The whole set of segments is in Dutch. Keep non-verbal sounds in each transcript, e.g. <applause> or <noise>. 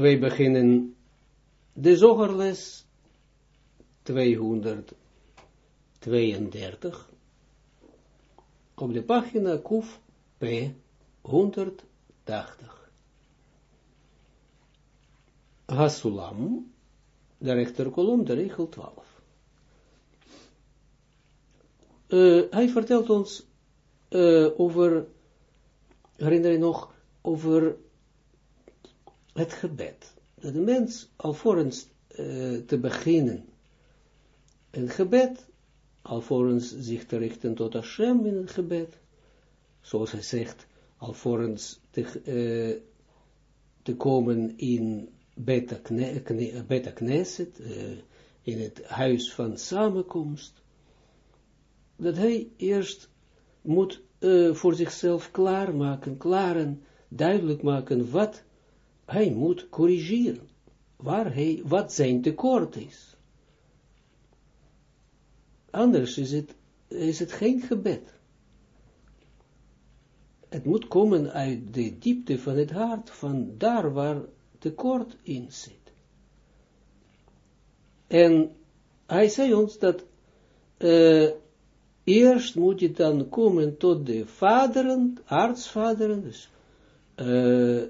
wij beginnen de zogerles 232 op de pagina Kuf P 180. Hasulam, de rechterkolom, de regel 12. Uh, hij vertelt ons uh, over, herinner je nog, over het gebed. Dat de mens, alvorens uh, te beginnen een gebed, alvorens zich te richten tot Hashem in het gebed, zoals hij zegt, alvorens te, uh, te komen in Beta, kne, kne, beta uh, in het huis van samenkomst, dat hij eerst moet voor zichzelf klaarmaken, klaren, duidelijk maken wat hij moet corrigeren, waar hij, wat zijn tekort is. Anders is het, is het geen gebed. Het moet komen uit de diepte van het hart, van daar waar tekort in zit. En hij zei ons dat uh, eerst moet je dan komen tot de vaderen, artsvaderen, dus uh,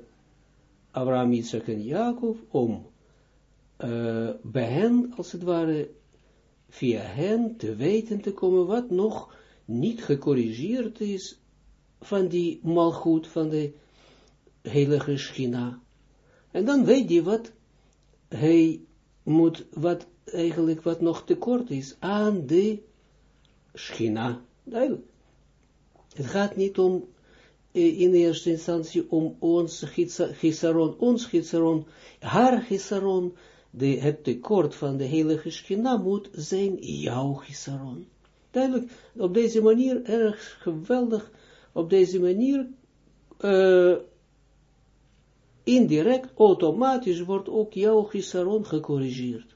Abraham, Isaac en Jacob, om uh, bij hen, als het ware, via hen te weten te komen wat nog niet gecorrigeerd is van die malgoed van de heilige schina. En dan weet hij wat hij moet, wat eigenlijk wat nog tekort is aan de schina. Duidelijk. Het gaat niet om eh, in eerste instantie om ons gisaron, ons gisaron, haar gisaron, de, het tekort van de heilige schina moet zijn jouw gisaron. Duidelijk, op deze manier, erg geweldig, op deze manier, uh, indirect, automatisch wordt ook jouw gisaron gecorrigeerd.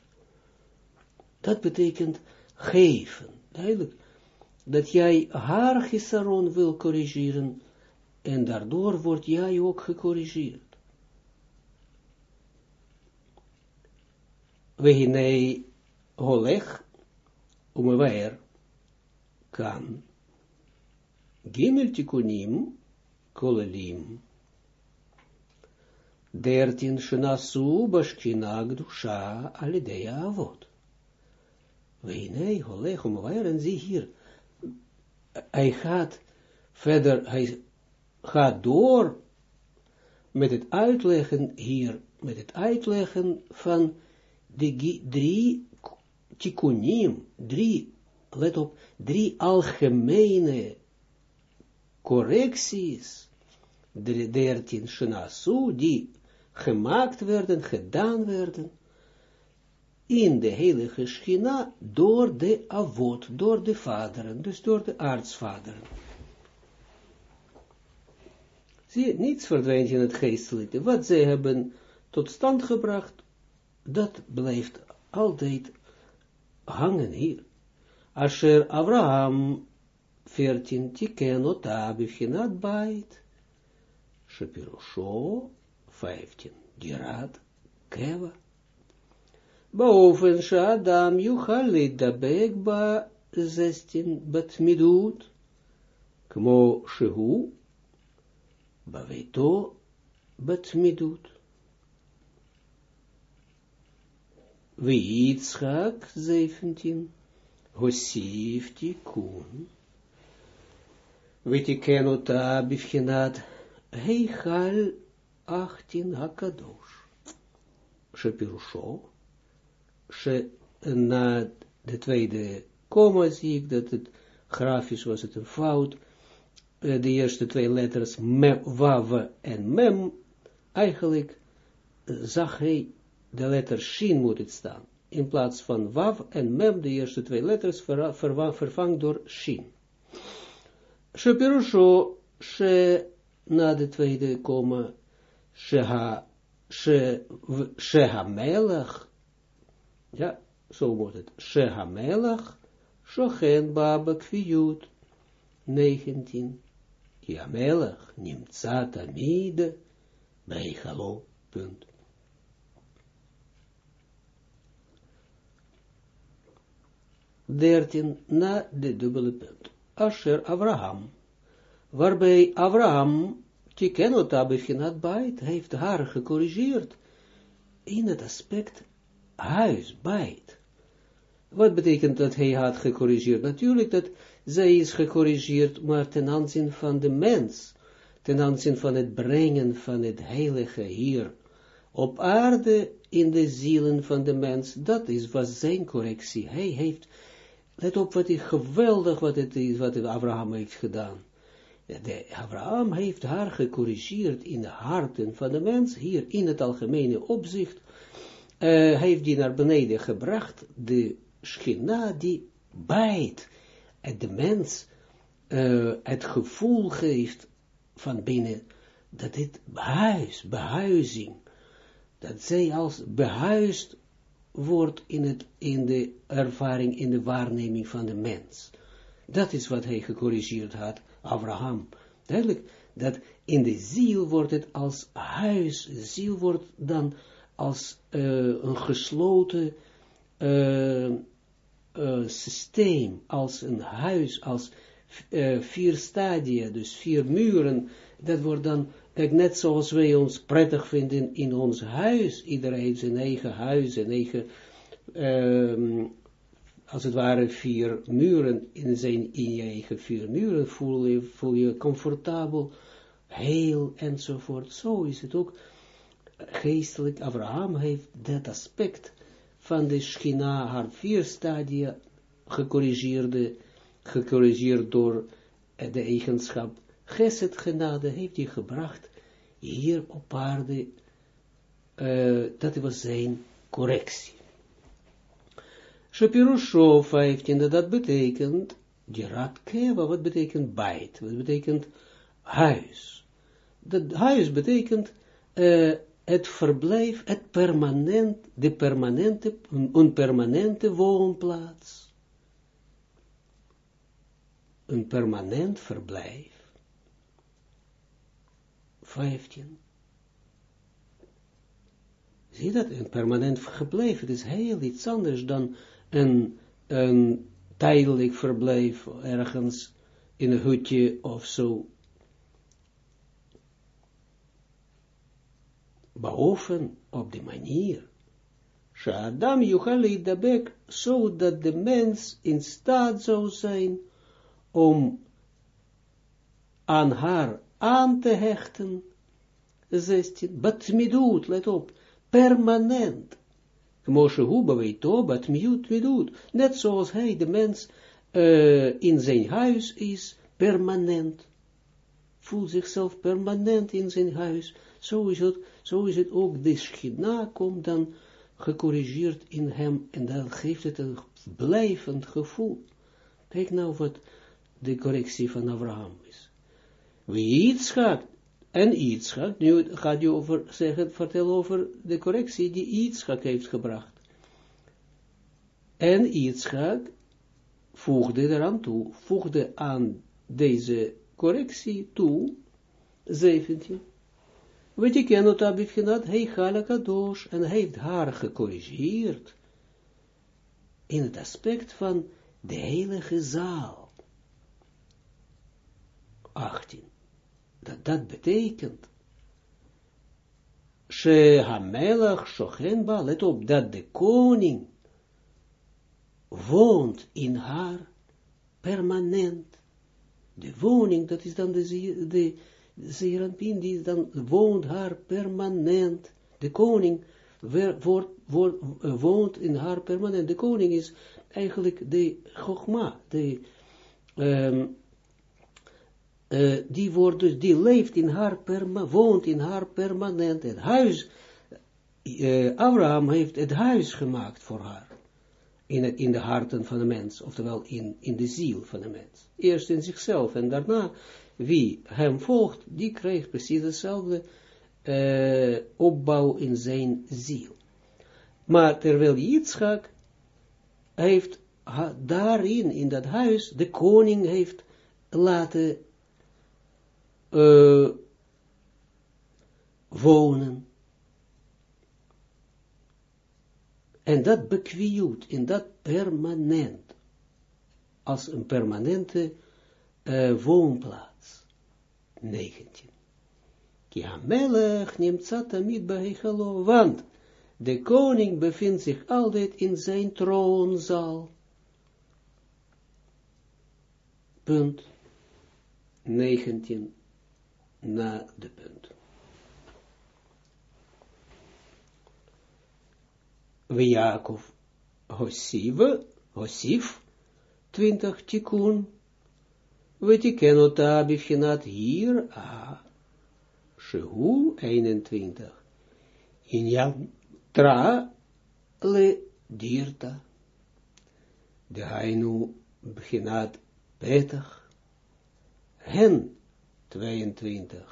Dat betekent geven, duidelijk, dat jij haar gisaron wil corrigeren, en daardoor wordt jij ook gecorrigeerd. Wehinei holeg umewaer kan gimel tikunim kolelim dertin shenasu bashkina gdusha alidea avot. Wehinei holeg umewaer en zie hier, hij gaat verder, hij gaat door met het uitleggen hier, met het uitleggen van de drie tikkunim, drie, let op, drie algemene correcties, de dertien shenasu, die gemaakt werden, gedaan werden, in de heilige schina, door de avot, door de vaderen, dus door de aartsvaderen. Zie niets verdwijnt in het geestelijke. Wat zij hebben tot stand gebracht, dat blijft altijd hangen hier. Asher Abraham 14 tiken ota bivchinat bait. Shapirusho 15 dirat keva. Boven Shadam yuchal dabek ba 16 batmidut. Kmo shehu Baveto betmidut. Yitzchak 17, Hosif. Vitiken ota bifchinat Heichal 18 Hakadosh. Shepirusho. She na de tweede komma zie ik dat het grafisch was het een fout. Eh, de eerste twee letters, mem, wav en mem, eigenlijk eh, zag hij de letter shin moet het staan. In plaats van wav en mem, de eerste twee letters, ver, ver, vervangt door shin. Shepirusho, she, na de tweede komma, sheha, she, sheha melech, ja, zo wordt het, sheha melech, shochen baba kviyut, 19. כי המלך נמצא bij בהיכלו, punt. Dertien na de dubbele punt. Asher Abraham, waarbij Abraham, Tikenota bevinat bait, heeft haar gecorrigeerd in het aspect huis, bait. Wat betekent dat hij had gecorrigeerd? Natuurlijk dat zij is gecorrigeerd, maar ten aanzien van de mens, ten aanzien van het brengen van het heilige hier op aarde in de zielen van de mens, dat is was zijn correctie. Hij heeft, let op wat hij geweldig wat het is, wat Abraham heeft gedaan. Abraham heeft haar gecorrigeerd in de harten van de mens, hier in het algemene opzicht, uh, heeft die naar beneden gebracht, de schina die bijt, en de mens uh, het gevoel geeft van binnen, dat dit huis, behuizing, dat zij als behuisd wordt in, het, in de ervaring, in de waarneming van de mens. Dat is wat hij gecorrigeerd had, Abraham. Duidelijk, dat in de ziel wordt het als huis, ziel wordt dan als uh, een gesloten uh, uh, systeem, als een huis, als vier stadia, dus vier muren, dat wordt dan Kijk, net zoals wij ons prettig vinden in ons huis, iedereen heeft zijn eigen huis, zijn eigen, um, als het ware, vier muren, in, zijn, in je eigen vier muren voel je, voel je comfortabel, heel, enzovoort. Zo is het ook geestelijk. Abraham heeft dat aspect van de schina, haar vier stadia, gecorrigeerde, gecorrigeerd door de eigenschap Geset genade heeft hij gebracht hier op aarde, uh, dat was zijn correctie. Shapirusho 15, dat betekent, Dirat Keva, wat betekent bait, wat betekent huis. Dat huis betekent uh, het verblijf, het permanent, de permanente, een permanente woonplaats. Een permanent verblijf. 15. Zie dat, een permanent gebleven, het is heel iets anders dan een, een tijdelijk verblijf ergens in een hutje of zo. Boven op die manier. Shadam Yuchali Dabek, zodat de mens in staat zou zijn om aan haar aan te hechten. 16. Batmidut, let op, permanent. Moshe Huba weet to, batmidut, net zoals hij, de mens, uh, in zijn huis is, permanent. Voelt zichzelf permanent in zijn huis. Zo is het, zo is het ook, de schina komt dan gecorrigeerd in hem, en dan geeft het een blijvend gevoel. Kijk nou wat de correctie van Abraham is. Wie Yitzchak, en Yitzchak, nu gaat je over zeggen, vertellen over de correctie die Yitzchak heeft gebracht. En Yitzchak voegde eraan toe, voegde aan deze correctie toe, 17. Ken het abifgenat, hij galakadosh, en hij heeft haar gecorrigeerd in het aspect van de heilige zaal. 18 dat dat betekent, She Hamelach Shochenba, let op, dat de koning woont in haar permanent. De woning, dat is dan de, de Zeranpin, die dan woont haar permanent. De koning wordt, wordt, woont in haar permanent. De koning is eigenlijk de Chogma, de um, uh, die wordt dus, die leeft in haar perma, woont in haar permanent, het huis, uh, Abraham heeft het huis gemaakt voor haar, in, het, in de harten van de mens, oftewel in, in de ziel van de mens. Eerst in zichzelf en daarna, wie hem volgt, die krijgt precies dezelfde uh, opbouw in zijn ziel. Maar terwijl Yitzchak heeft daarin, in dat huis, de koning heeft laten uh, wonen. En dat bekwiut, in dat permanent. als een permanente uh, woonplaats. 19. Ki hamelech nimtzat tamid bahechalo, want de koning bevindt zich altijd in zijn troonzaal. Punt 19 na de punt. We Jacob Hosive, Hosif, 20 tikun, we tiken ota hier, a, shehu, 21, in Jan tra, le, dirta, de hainu, beginat, petach, hen, 22,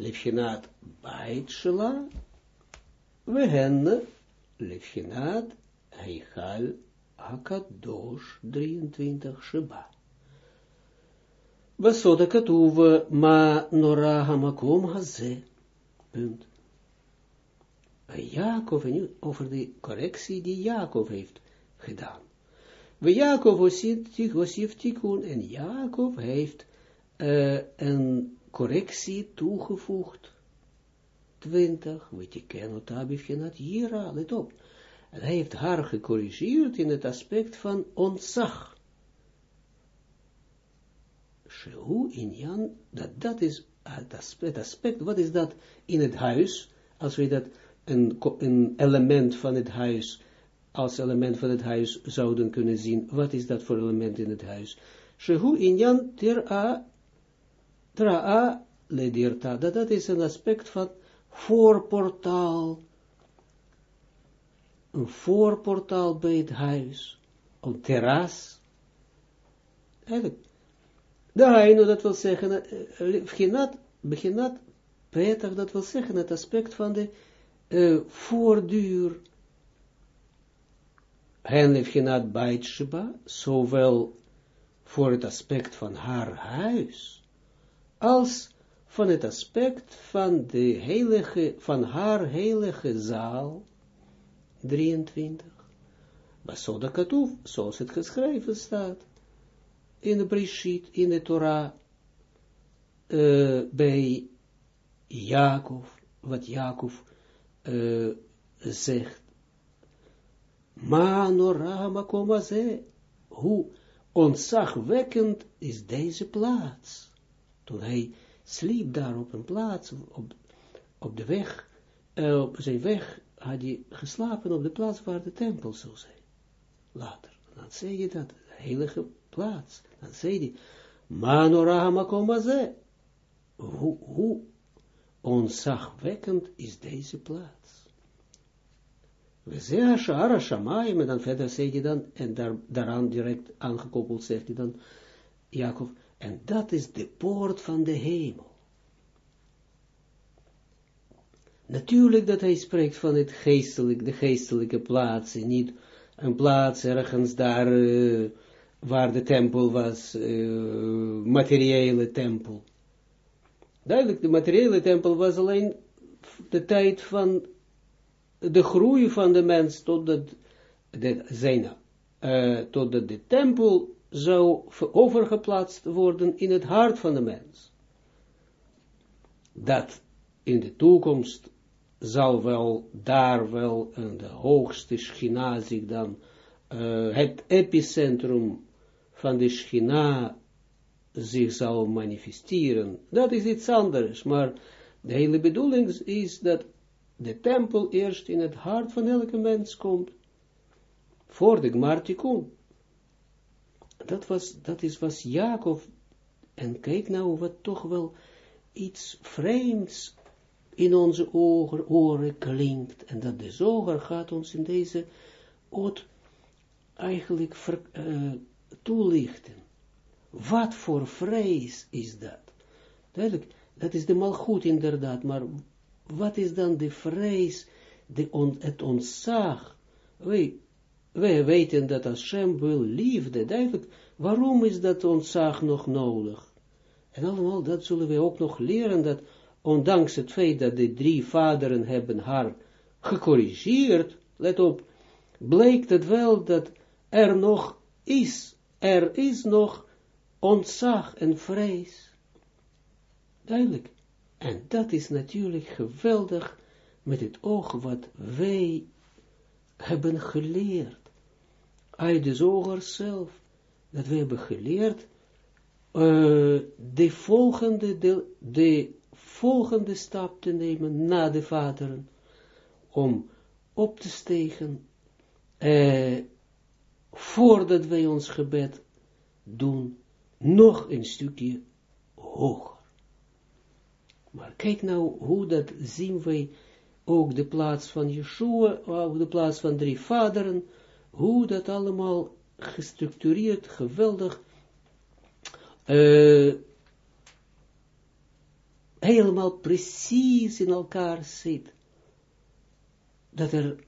Lefshinat Bait Shela, we hen Lefshinat Heichal Hakadosh 23 Sheba. Basoda katuv ma nora hamakom haze. Punt. Jacob, en nu over de correctie die Jacob heeft gedaan. We Jacob was tikkun en Jacob heeft uh, een correctie toegevoegd. 20, weet je, ken het abifjenat jira, let op. En hij heeft haar gecorrigeerd in het aspect van ontzag. Shehu in Jan, dat, dat is het aspect, aspect, wat is dat in het huis, als we dat een, een element van het huis, als element van het huis zouden kunnen zien, wat is dat voor element in het huis? Shehu in Jan ter a Tra'a ledirta, dat, dat is een aspect van voorportaal. Een voorportaal bij het huis. Een terras. Eigenlijk. De dat wil zeggen, beginat, beginat, Peter, dat wil zeggen, het aspect van de uh, voorduur. Hen beginat Baitsheba, zowel voor het aspect van haar huis, als van het aspect van de heilige, van haar heilige zaal, 23. Basoda Katoef, zoals het geschreven staat, in de Brishit, in de Torah, uh, bij Jacob, wat Jacob uh, zegt, Ma nora makomaze, hoe ontzagwekkend is deze plaats toen hij sliep daar op een plaats, op, de weg, uh, op zijn weg had hij geslapen op de plaats waar de tempel zou zijn. Later, dan zei je dat, de heilige plaats. Dan zei hij, Manorahamakomaze, hoe, hoe onzagwekkend is deze plaats. We zeggen Shara Shamayim, en dan verder zei hij dan, en daar, daaraan direct aangekoppeld zegt hij dan, Jacob, en dat is de poort van de hemel. Natuurlijk dat hij spreekt van het geestelijk, de geestelijke plaatsen, niet een plaats ergens daar uh, waar de tempel was, uh, materiële tempel. Duidelijk, de materiële tempel was alleen de tijd van de groei van de mens totdat de, zijn, uh, totdat de tempel zou overgeplaatst worden in het hart van de mens. Dat in de toekomst zal wel daar wel in de hoogste schina dan uh, het epicentrum van de schina zich zal manifesteren. Dat is iets anders, maar de hele bedoeling is dat de tempel eerst in het hart van elke mens komt, voor de Gmartikun dat was, dat is, was Jacob, en kijk nou wat toch wel iets vreemds in onze ogen, oren klinkt, en dat de zoger gaat ons in deze oot eigenlijk ver, uh, toelichten. Wat voor vrees is dat? Duidelijk, dat is de malgoed inderdaad, maar wat is dan de vrees, de on, het ontzag? Wij, wij weten dat Hashem wil liefde, duidelijk, waarom is dat ontzag nog nodig? En allemaal, dat zullen we ook nog leren, dat ondanks het feit dat de drie vaderen hebben haar gecorrigeerd, let op, blijkt het wel dat er nog is er is nog ontzag en vrees. Duidelijk. En dat is natuurlijk geweldig met het oog wat wij hebben geleerd. Uit de zoger zelf. Dat wij hebben geleerd uh, de, volgende, de, de volgende stap te nemen na de vaderen. Om op te stegen. Uh, voordat wij ons gebed doen. Nog een stukje hoger. Maar kijk nou hoe dat zien wij ook de plaats van Yeshua, ook de plaats van drie vaderen, hoe dat allemaal gestructureerd, geweldig, uh, helemaal precies in elkaar zit. Dat er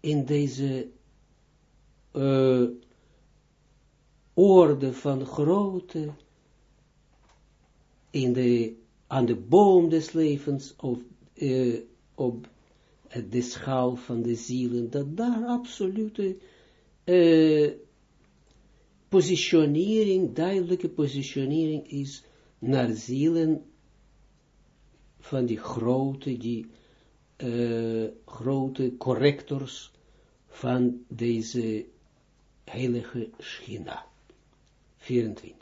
in deze uh, orde van grote, in de aan de boom des levens of uh, op de schaal van de zielen, dat daar absolute uh, positionering, duidelijke positionering is naar zielen van die grote, die grote correctors van deze heilige Schina. 24.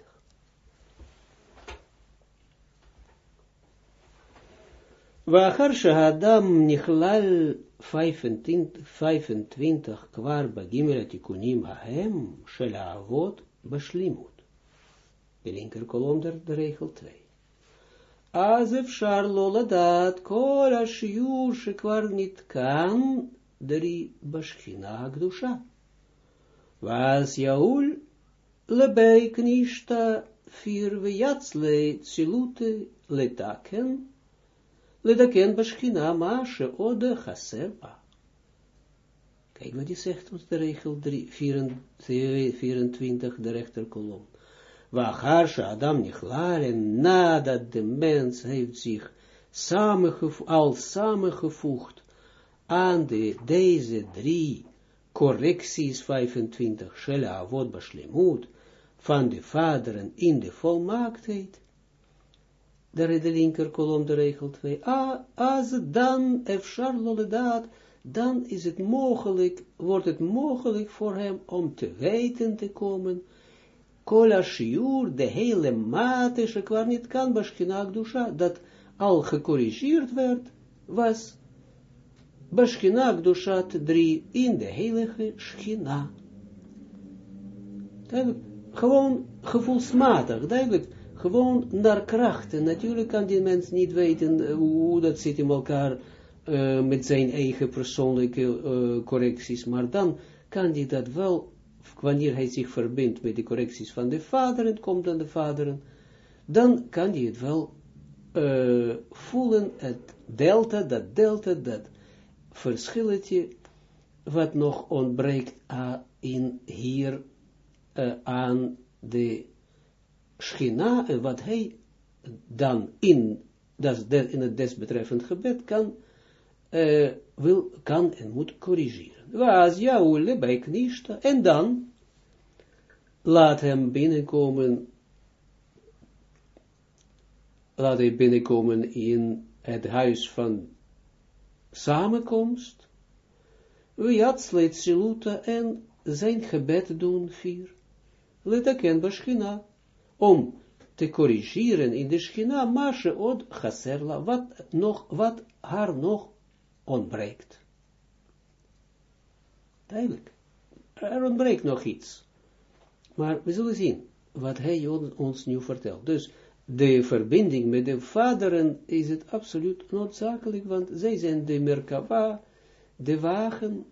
Wachar shahadam nichlal 25 kwar bagimel tikunim hahem shel avot bashlimut. De linker kolom der de regel 2. Azef shar loladat kol ashiur shekwar nit kan dri bashchina gdusha. Was jaul lebei knishta fir vyatzle tsilute letaken ledaken beschina maasje ode chaserpa. Kijk wat die zegt ons de regel 3, 24, de rechterkolom. Wacharsha Adam nichlaar en nadat de mens heeft zich samengevoegd, al samengevoegd aan de, deze drie correcties 25, Shela Avod Bashlemut, van de vaderen in de volmaaktheid, daar is de linker kolom de regel 2. Ah, als dan efshar loledaat, dan is het mogelijk, wordt het mogelijk voor hem om te weten te komen, kola shiur, de hele mate, kwam niet kan, bashkinak dusha, dat al gecorrigeerd werd, was bashkinak dusha 3 in de heilige schina. Gewoon gevoelsmatig, duidelijk, gewoon naar krachten. Natuurlijk kan die mens niet weten hoe dat zit in elkaar met zijn eigen persoonlijke correcties, maar dan kan hij dat wel, wanneer hij zich verbindt met de correcties van de vaderen, komt dan de vaderen, dan kan hij het wel voelen, het delta, dat delta, dat verschilletje, wat nog ontbreekt in hier aan de schina, en wat hij dan in, dat in het desbetreffend gebed kan, uh, wil, kan en moet corrigeren. Was jaule bij knishta, en dan laat hem binnenkomen, laat hij binnenkomen in het huis van samenkomst, Wiatsleet siluta en zijn gebed doen vier. Letaken beschina om te corrigeren in de schina, masje od chaserla, wat, nog, wat haar nog ontbreekt. Duidelijk. Er ontbreekt nog iets. Maar we zullen zien wat hij ons nu vertelt. Dus de verbinding met de vaderen is het absoluut noodzakelijk, want zij zijn de Merkava, de wagen,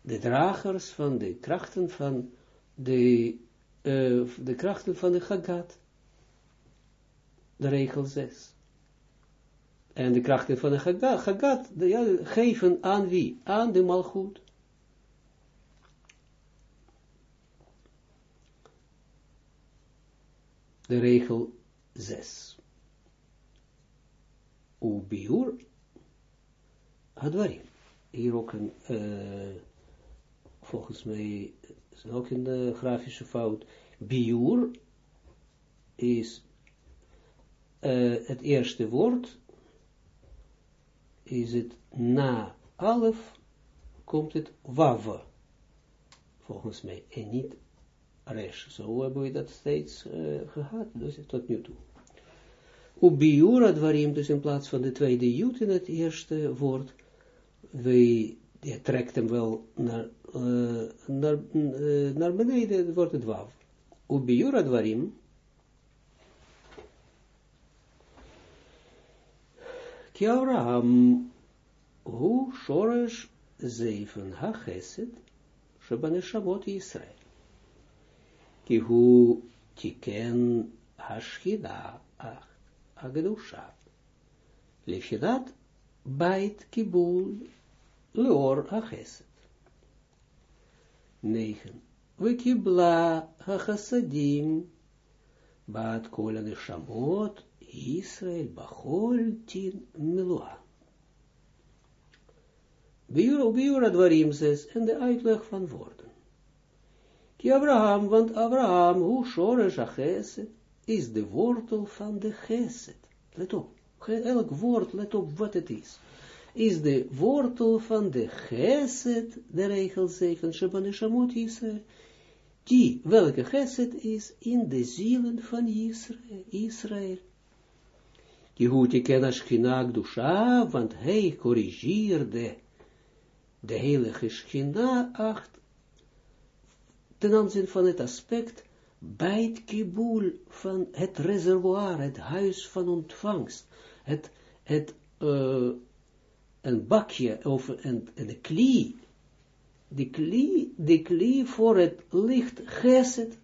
de dragers van de krachten van de uh, de krachten van de Chagat. De regel 6. En de krachten van de de, ja, geven aan wie? Aan de Malchut. De regel 6. Ubiur Hadwarim. Hier ook een uh, volgens mij is ook een uh, grafische fout, biur is uh, het eerste woord, is het na alef, komt het wav, volgens mij, en niet resh. Zo hebben we dat steeds gehad, dus tot nu toe. Ubiura dwarim, dus in plaats van de tweede jut in het eerste woord, we, je hem wel naar, uh, naar, uh, naar beneden, wordt het wav. Ubiura dwarim, ki Abraham, hu shoresh zeven ha-chesed, shebaneshamot Yisrael. Ki hu tiken agedusha. Lefidat bait kibul leor ha-chesed. 9. Wekibla ha-chasadim, bat kol shamot Israël bachol tin melua. Biura dwarim zes en de uitleg van woorden. Ki Abraham, want Abraham, hoe shoresh geset, is de wortel van de geset. Let op, elk woord, let op wat het is. Is de wortel van de geset, de regel 7, Shabbanishamot Israël, die, welke geset is in de zielen van Israël. Israël. Jehuti kenna schina dusha, want hij corrigeerde de heilige schina acht ten aanzien van het aspect bij het kibul van het reservoir, het huis van ontvangst, het, het uh, een bakje of een, een klie, de klie, de klie voor het licht geset,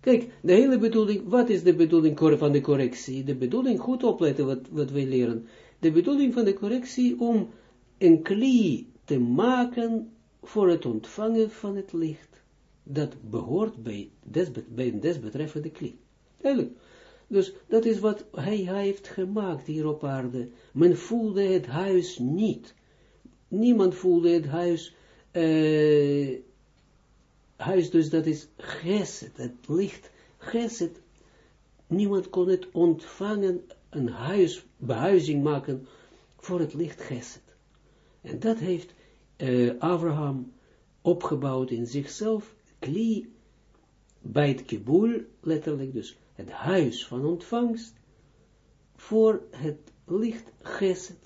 Kijk, de hele bedoeling, wat is de bedoeling van de correctie? De bedoeling, goed opletten wat, wat wij leren. De bedoeling van de correctie om een klie te maken voor het ontvangen van het licht. Dat behoort bij, een desbetreffende. Eigenlijk. Dus dat is wat hij, hij heeft gemaakt hier op aarde. Men voelde het huis niet. Niemand voelde het huis uh, huis, dus dat is geset, het licht geset. Niemand kon het ontvangen, een huis, behuizing maken voor het licht geset. En dat heeft uh, Abraham opgebouwd in zichzelf, kli, bij het kibul, letterlijk dus, het huis van ontvangst, voor het licht geset.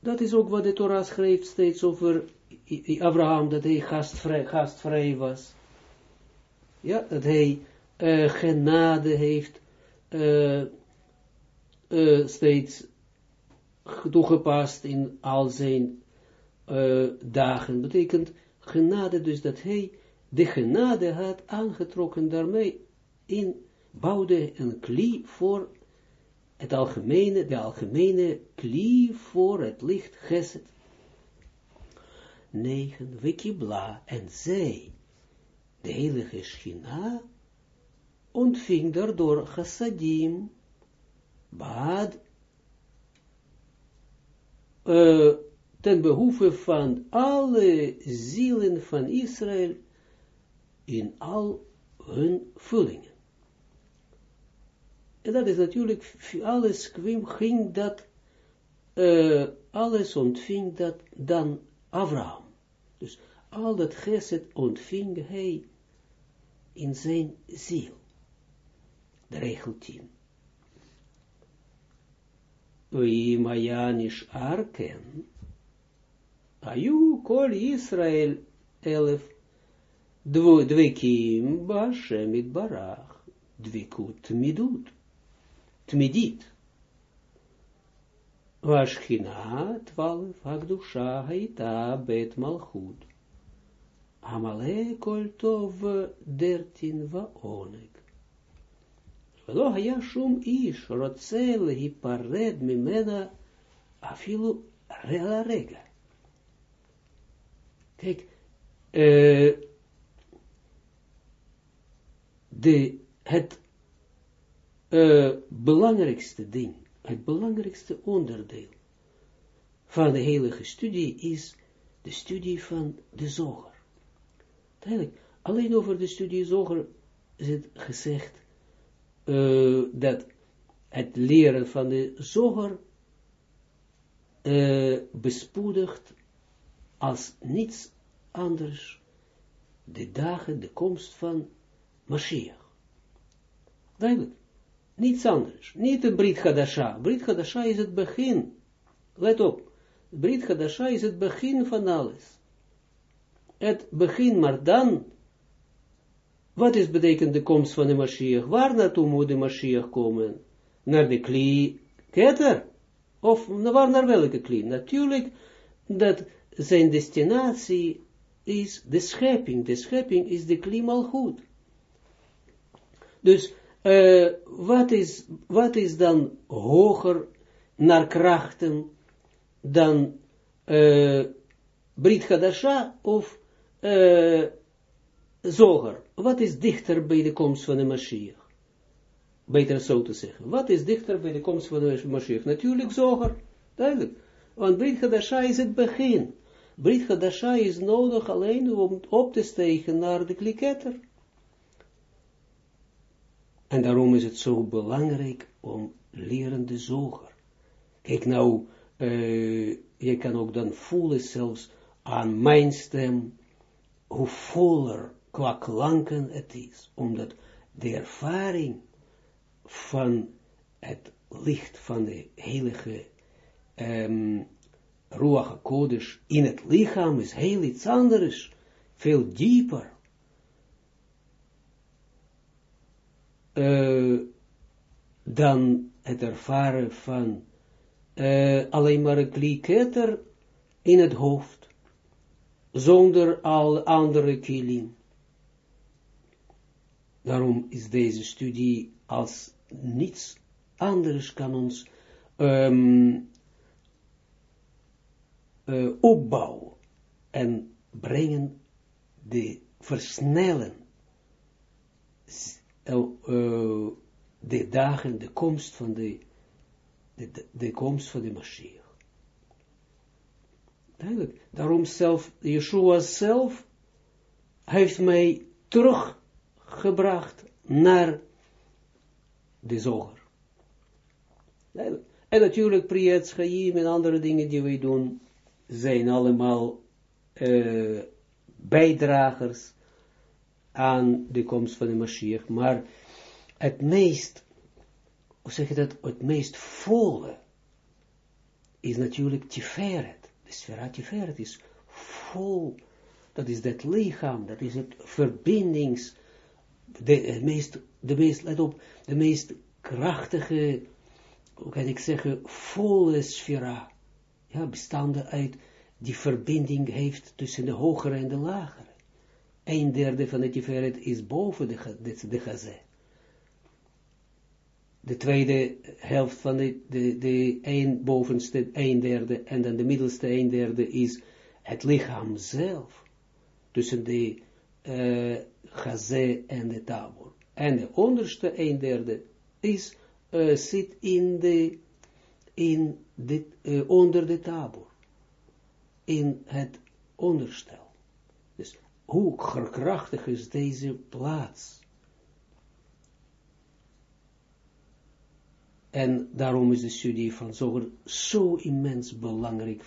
Dat is ook wat de Torah schreef steeds over Abraham, dat hij gastvrij, gastvrij was. Ja, dat hij uh, genade heeft uh, uh, steeds toegepast in al zijn dagen. Betekent genade dus dat hij de genade had aangetrokken daarmee in, bouwde een klie voor het algemene, de algemene klie voor het licht geset. 9, Wikibla, en zij, de heilige Schina, ontving daardoor chassadim, bad, uh, ten behoeve van alle zielen van Israël, in al hun vullingen. En dat is natuurlijk, alles ging dat, uh, alles ontving dat dan Abraham. Dus al dat geset ontving hij in zijn ziel. De regel 10. Mayanish arken, ayu kol Israel elef, dwekim bashem barach, dwikut tmidut, tmidit. Vashchina twaalf hagdusha haita bet malchut. Amale kol tov dertin vaonek. Velo haya shum ish rotzel hipared mimena afilu rela rega. Kijk, uh, de, het uh, belangrijkste ding het belangrijkste onderdeel van de heilige studie is de studie van de zoger. Eigenlijk, alleen over de studie zoger is het gezegd uh, dat het leren van de zoger bespoedigt als niets anders de dagen, de komst van Mashiach. Duidelijk. Niets anders. Niet de Brit Hadasha. Brit Hadasha is het begin. Let op. Brit Hadasha is het begin van alles. Het begin, maar dan, wat is betekent de komst van de Mashiach? Waar naartoe moet de Mashiach komen? Naar de kli ketter? Of waar naar welke kli? Natuurlijk, dat zijn destinatie is de schepping. De schepping is de kli goed. Dus, uh, wat, is, wat is dan hoger naar krachten dan uh, of uh, Zoger? Wat is dichter bij de komst van de Mashiach? Beter zo te zeggen. Wat is dichter bij de komst van de Mashiach? Natuurlijk Zoger, duidelijk. Want Brit Hadasha is het begin. Brit Hadasha is nodig alleen om op te stijgen naar de kliketter. En daarom is het zo belangrijk om lerende zoger. Kijk nou, je kan ook dan voelen zelfs aan mijn stem, hoe voller qua klanken het is. Omdat de ervaring van het licht van de heilige um, Ruach Kodesh in het lichaam is heel iets anders, veel dieper. Uh, dan het ervaren van uh, alleen maar een kliketter in het hoofd, zonder al andere kilim. Daarom is deze studie als niets anders kan ons um, uh, opbouwen en brengen de versnellen uh, de dagen, de komst van de, de, de, de komst van de Mashiach. Duidelijk. Daarom zelf, Yeshua zelf heeft mij teruggebracht naar de zoger. En natuurlijk Priyat Chaim en andere dingen die wij doen, zijn allemaal uh, bijdragers aan de komst van de Mashiach, maar het meest, hoe zeg je dat, het meest volle is natuurlijk Tiferet. De sfera Tiferet is vol, dat is dat lichaam, dat is het verbindings, de, meest, de meest, let op, de meest krachtige, hoe kan ik zeggen, volle sfera ja, bestaande uit die verbinding heeft tussen de hogere en de lagere. Een derde van de tiferet is boven de, de, de gazé. De tweede helft van de, de, de een bovenste een derde en dan de middelste een derde is het lichaam zelf. Tussen de uh, gazé en de tabor. En de onderste een derde is, uh, zit in de in dit, uh, onder de tabor, in het onderstel. Dus hoe krachtig is deze plaats? En daarom is de studie van Zoger zo immens belangrijk.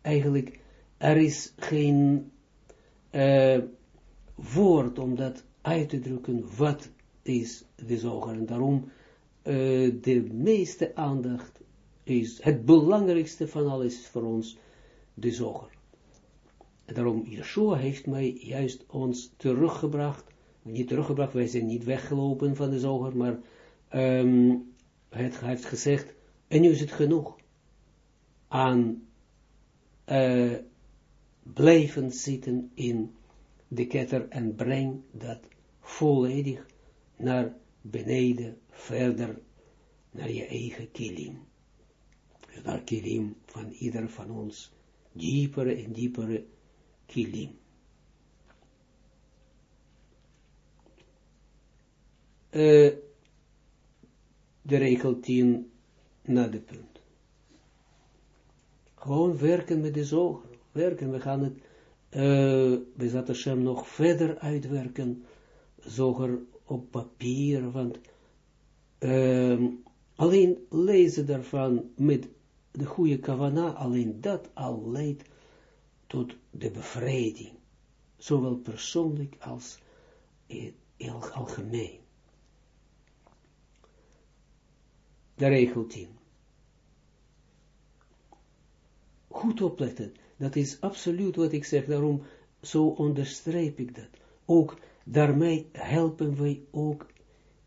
Eigenlijk, er is geen uh, woord om dat uit te drukken, wat is de Zoger. En daarom uh, de meeste aandacht is het belangrijkste van alles voor ons, de zoger. En daarom, Yeshua heeft mij juist ons teruggebracht, niet teruggebracht, wij zijn niet weggelopen van de zoger, maar um, het heeft gezegd, en nu is het genoeg aan uh, blijven zitten in de ketter en breng dat volledig naar beneden, verder naar je eigen kilim naar kilim van ieder van ons, diepere en diepere kilim. Uh, de regel 10 na de punt. Gewoon werken met de zoger. werken, we gaan het, uh, Bezat Hashem nog verder uitwerken, zoger op papier, want uh, alleen lezen daarvan met de goede kavana, alleen dat al leidt tot de bevrijding, zowel persoonlijk als het algemeen. De regel 10. Goed opletten, dat is absoluut wat ik zeg, daarom zo onderstreep ik dat. Ook daarmee helpen wij ook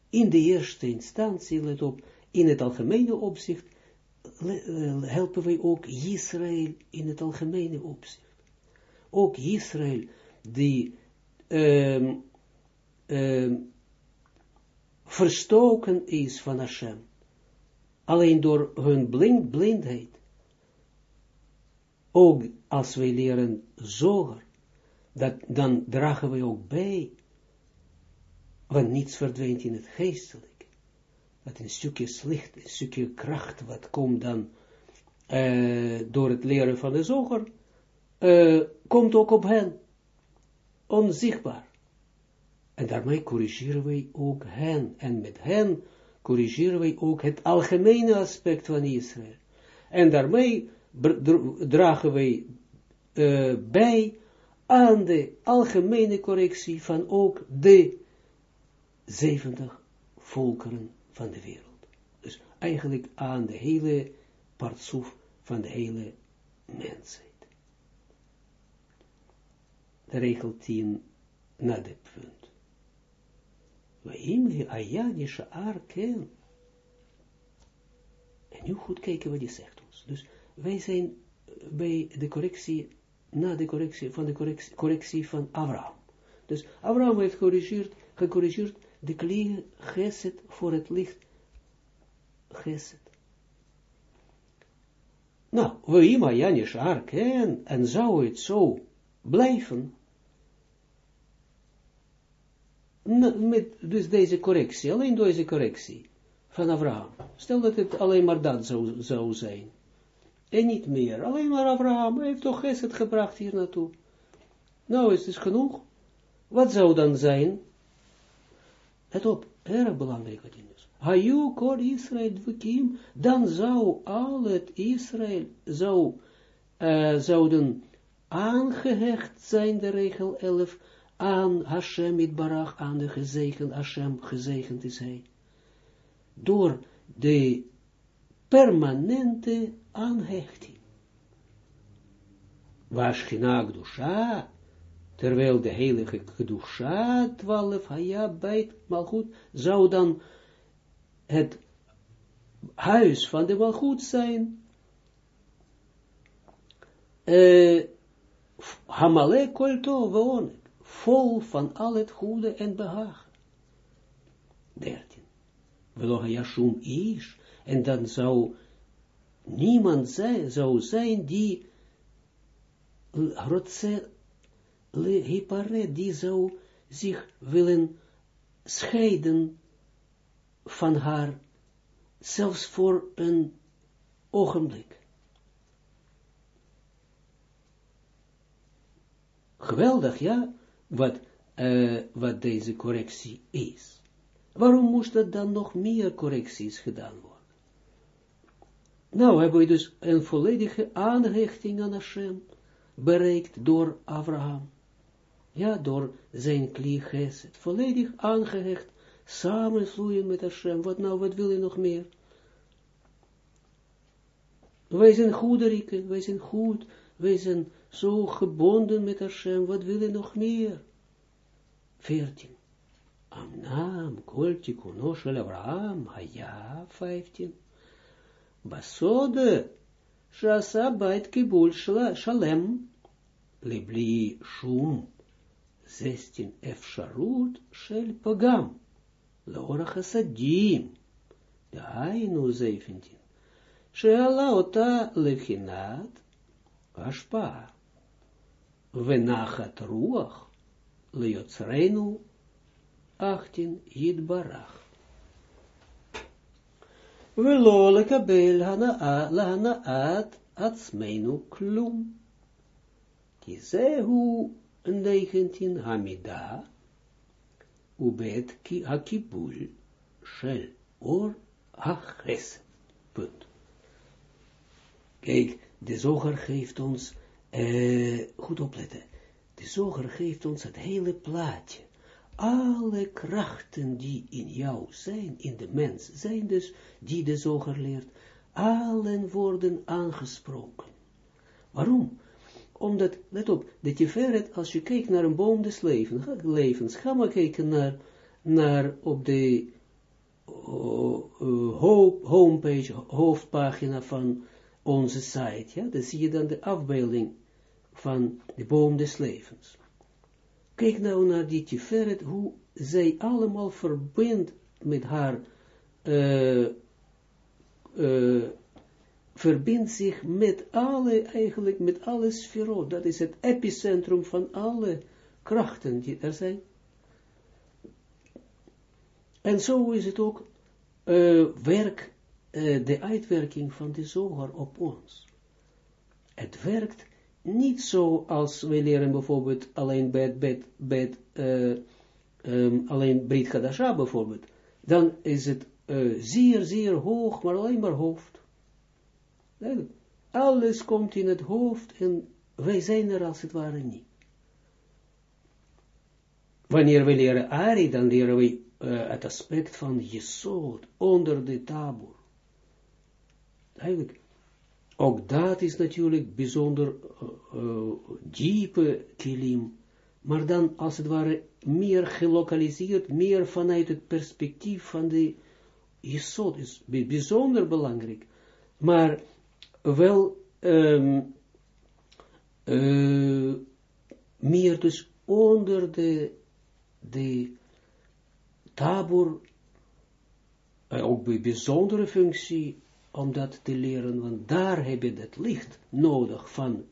in de eerste instantie, let op, in het algemene opzicht, helpen wij ook Israël in het algemene opzicht. Ook Israël, die um, um, verstoken is van Hashem, alleen door hun blind, blindheid. Ook als wij leren zoger, dat, dan dragen wij ook bij, want niets verdwijnt in het geestelijk. Dat een stukje licht, een stukje kracht, wat komt dan uh, door het leren van de zoger, uh, komt ook op hen, onzichtbaar. En daarmee corrigeren wij ook hen, en met hen corrigeren wij ook het algemene aspect van Israël. En daarmee dragen wij uh, bij aan de algemene correctie van ook de 70 volkeren van de wereld. Dus eigenlijk aan de hele partsoef van de hele mensheid. De regel 10 na dit punt. Waim ayanische arken. En nu goed kijken wat hij zegt ons. Dus wij zijn bij de correctie, na de correctie van de correctie, correctie van Abraham. Dus Abraham heeft gecorrigeerd, gecorrigeerd de klie geset voor het licht geset. Nou, we ima janisch arken, en zou het zo blijven, met dus deze correctie, alleen deze correctie van Abraham. Stel dat het alleen maar dat zou, zou zijn. En niet meer. Alleen maar Abraham heeft toch het gebracht hier naartoe. Nou, is het genoeg. Wat zou dan zijn? Let op, erg belangrijk wat is. Hayu kol Israël dvukim, dan zou al het Israël zou, zouden aangehecht zijn, de regel 11, aan Hashem met barach, aan de gezegend, Hashem gezegend is hij. Door de permanente aanhechting. Washchina Gdusha, terwijl de heilige Gdusha, twaalf haya bijt, malchut, zou dan het huis van de malchut zijn, uh, Hamale kolto wonen, vol van al het goede en behagen. 13. Veloga Yashum is, en dan zou niemand zijn, zou zijn die rotse le die zou zich willen scheiden van haar, zelfs voor een ogenblik. Geweldig, ja, wat, wat deze correctie is. Waarom moest er dan nog meer correcties gedaan worden? Nou hebben we dus een volledige aanhechting aan Hashem bereikt door Abraham. Ja, door zijn kliegeset. Volledig aangehecht, samenvloeien met Hashem. Wat nou, wat wil je nog meer? Wij zijn goederiken, wij zijn goed, wij zijn zo gebonden met Hashem, wat wil je nog meer? 14. Amnam, kol tikuno shel Abraham, haya, 15. Basode, shasa bait kibul shalem, libli shum, 16. Efsharut shel pagam, laora chasadim, dainu 17. Sheala ota lechinat, ashpa, venachat ruach, leotzreinu, 18. Yidbarach. Velo lekabel hana'at atzmeinu klum. Kizehu 19 Hamida, Ubet ki hakibul, shel, or, aches. Punt. Kijk, de zoger geeft ons, uh, goed opletten, de zoger geeft ons het hele plaatje. Alle krachten die in jou zijn, in de mens zijn dus, die de zoger leert, allen worden aangesproken. Waarom? Omdat, let op, de Tiferet, als je kijkt naar een boom des levens, levens ga maar kijken naar, naar op de uh, homepage, hoofdpagina van onze site, ja, dan zie je dan de afbeelding van de boom des levens. Kijk nou naar die Tiferet, hoe zij allemaal verbindt met haar, uh, verbindt zich met alle, eigenlijk met alle sferot. Dat is het epicentrum van alle krachten die er zijn. En zo is het ook uh, werk, uh, de uitwerking van de zoger op ons. Het werkt niet zo als we leren bijvoorbeeld alleen bij het, bij, bij uh, um, alleen Brit Hadasha bijvoorbeeld, dan is het zeer, zeer hoog, maar alleen maar hoofd. Alles komt in het hoofd en wij zijn er als het ware niet. Wanneer we leren Ari, dan leren we uh, het aspect van Jesod, onder de tabor. Eigenlijk, ook dat is natuurlijk bijzonder uh, uh, diepe kilim, maar dan als het ware meer gelokaliseerd, meer vanuit het perspectief van de Jesod, is bijzonder belangrijk. Maar wel um, uh, meer dus onder de, de tabor, uh, ook bij bijzondere functie, om dat te leren, want daar heb je het licht nodig van,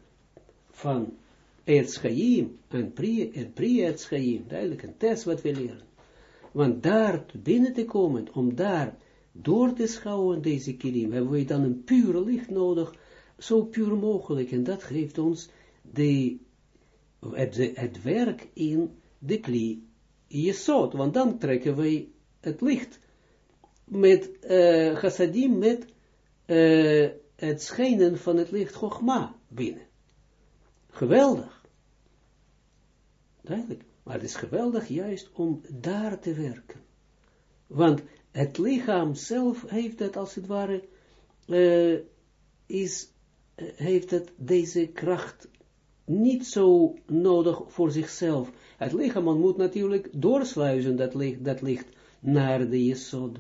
van en Pri, en duidelijk een test wat we leren. Want daar binnen te komen, om daar door te schouwen deze kilim, hebben we dan een pure licht nodig, zo puur mogelijk, en dat geeft ons de, het, het werk in de kli jesot, want dan trekken wij het licht met uh, chassadim, met uh, het schijnen van het licht Chogma binnen. Geweldig. Duidelijk. Maar het is geweldig juist om daar te werken. Want het lichaam zelf heeft het als het ware, uh, is, uh, heeft het deze kracht niet zo nodig voor zichzelf. Het lichaam moet natuurlijk doorsluizen dat licht, dat naar de jesod.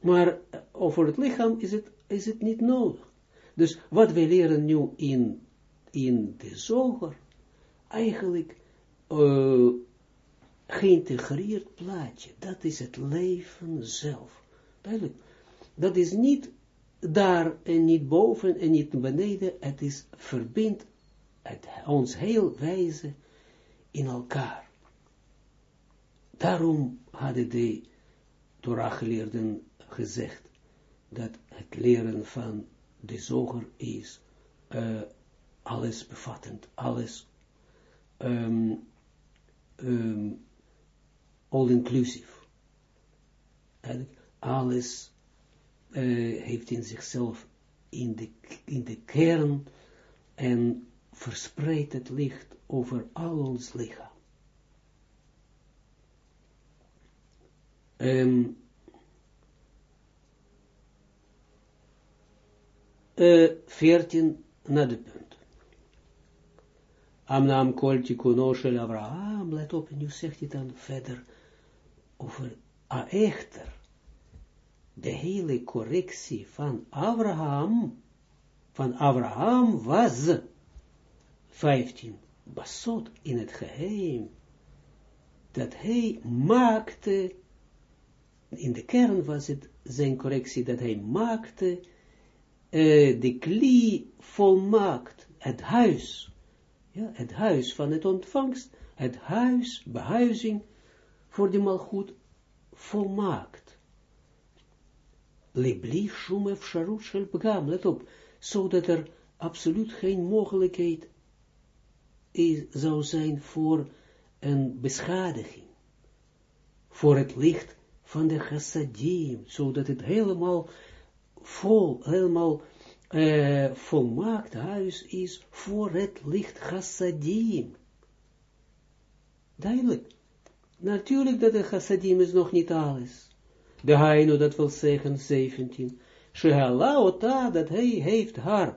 Maar over het lichaam is het, is het niet nodig. Dus wat we leren nu in, in de zoger, eigenlijk geïntegreerd plaatje. Dat is het leven zelf. Duidelijk. Dat is niet daar en niet boven en niet beneden. Het is verbindt het, ons heel wijze in elkaar. Daarom hadden de Torah-geleerden gezegd dat het leren van de zoger is uh, alles bevattend, alles um, um, all-inclusive. Alles uh, heeft in zichzelf in de, in de kern en verspreidt het licht over al ons lichaam. Um, uh, 14 na de punt. Amnam kol tikuno let op, nu zegt hij dan verder over a echter, de hele correctie van Abraham, van Abraham was 15, basot in het geheim, dat hij maakte, in de kern was het zijn correctie, dat hij maakte uh, de klie volmaakt, het huis, ja, het huis van het ontvangst, het huis, behuizing, voor de malgoed volmaakt. Libli shumef sharut shel pgam, let op, zodat er absoluut geen mogelijkheid is, zou zijn voor een beschadiging, voor het licht van de chassadim, zodat het helemaal vol, helemaal uh, volmaakt huis is voor het licht chassadim. Duidelijk. Natuurlijk dat de chassadim is nog niet alles. De Haino, dat wil zeggen 17. Shehala ota, dat hij heeft haar,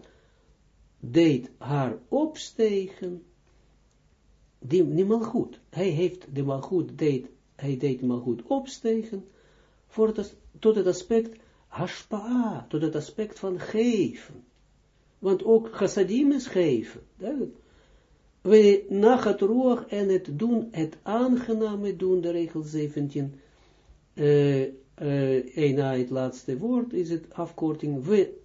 deed haar opstegen, die, die. Hij heeft de malgoed, deed, hij deed malgoed opstegen, voor het, tot het aspect hashpa'a, tot het aspect van geven. Want ook chassadim is geven. We nach het roer en het doen, het aangename doen, de regel 17, uh, na het laatste woord is het afkorting, we,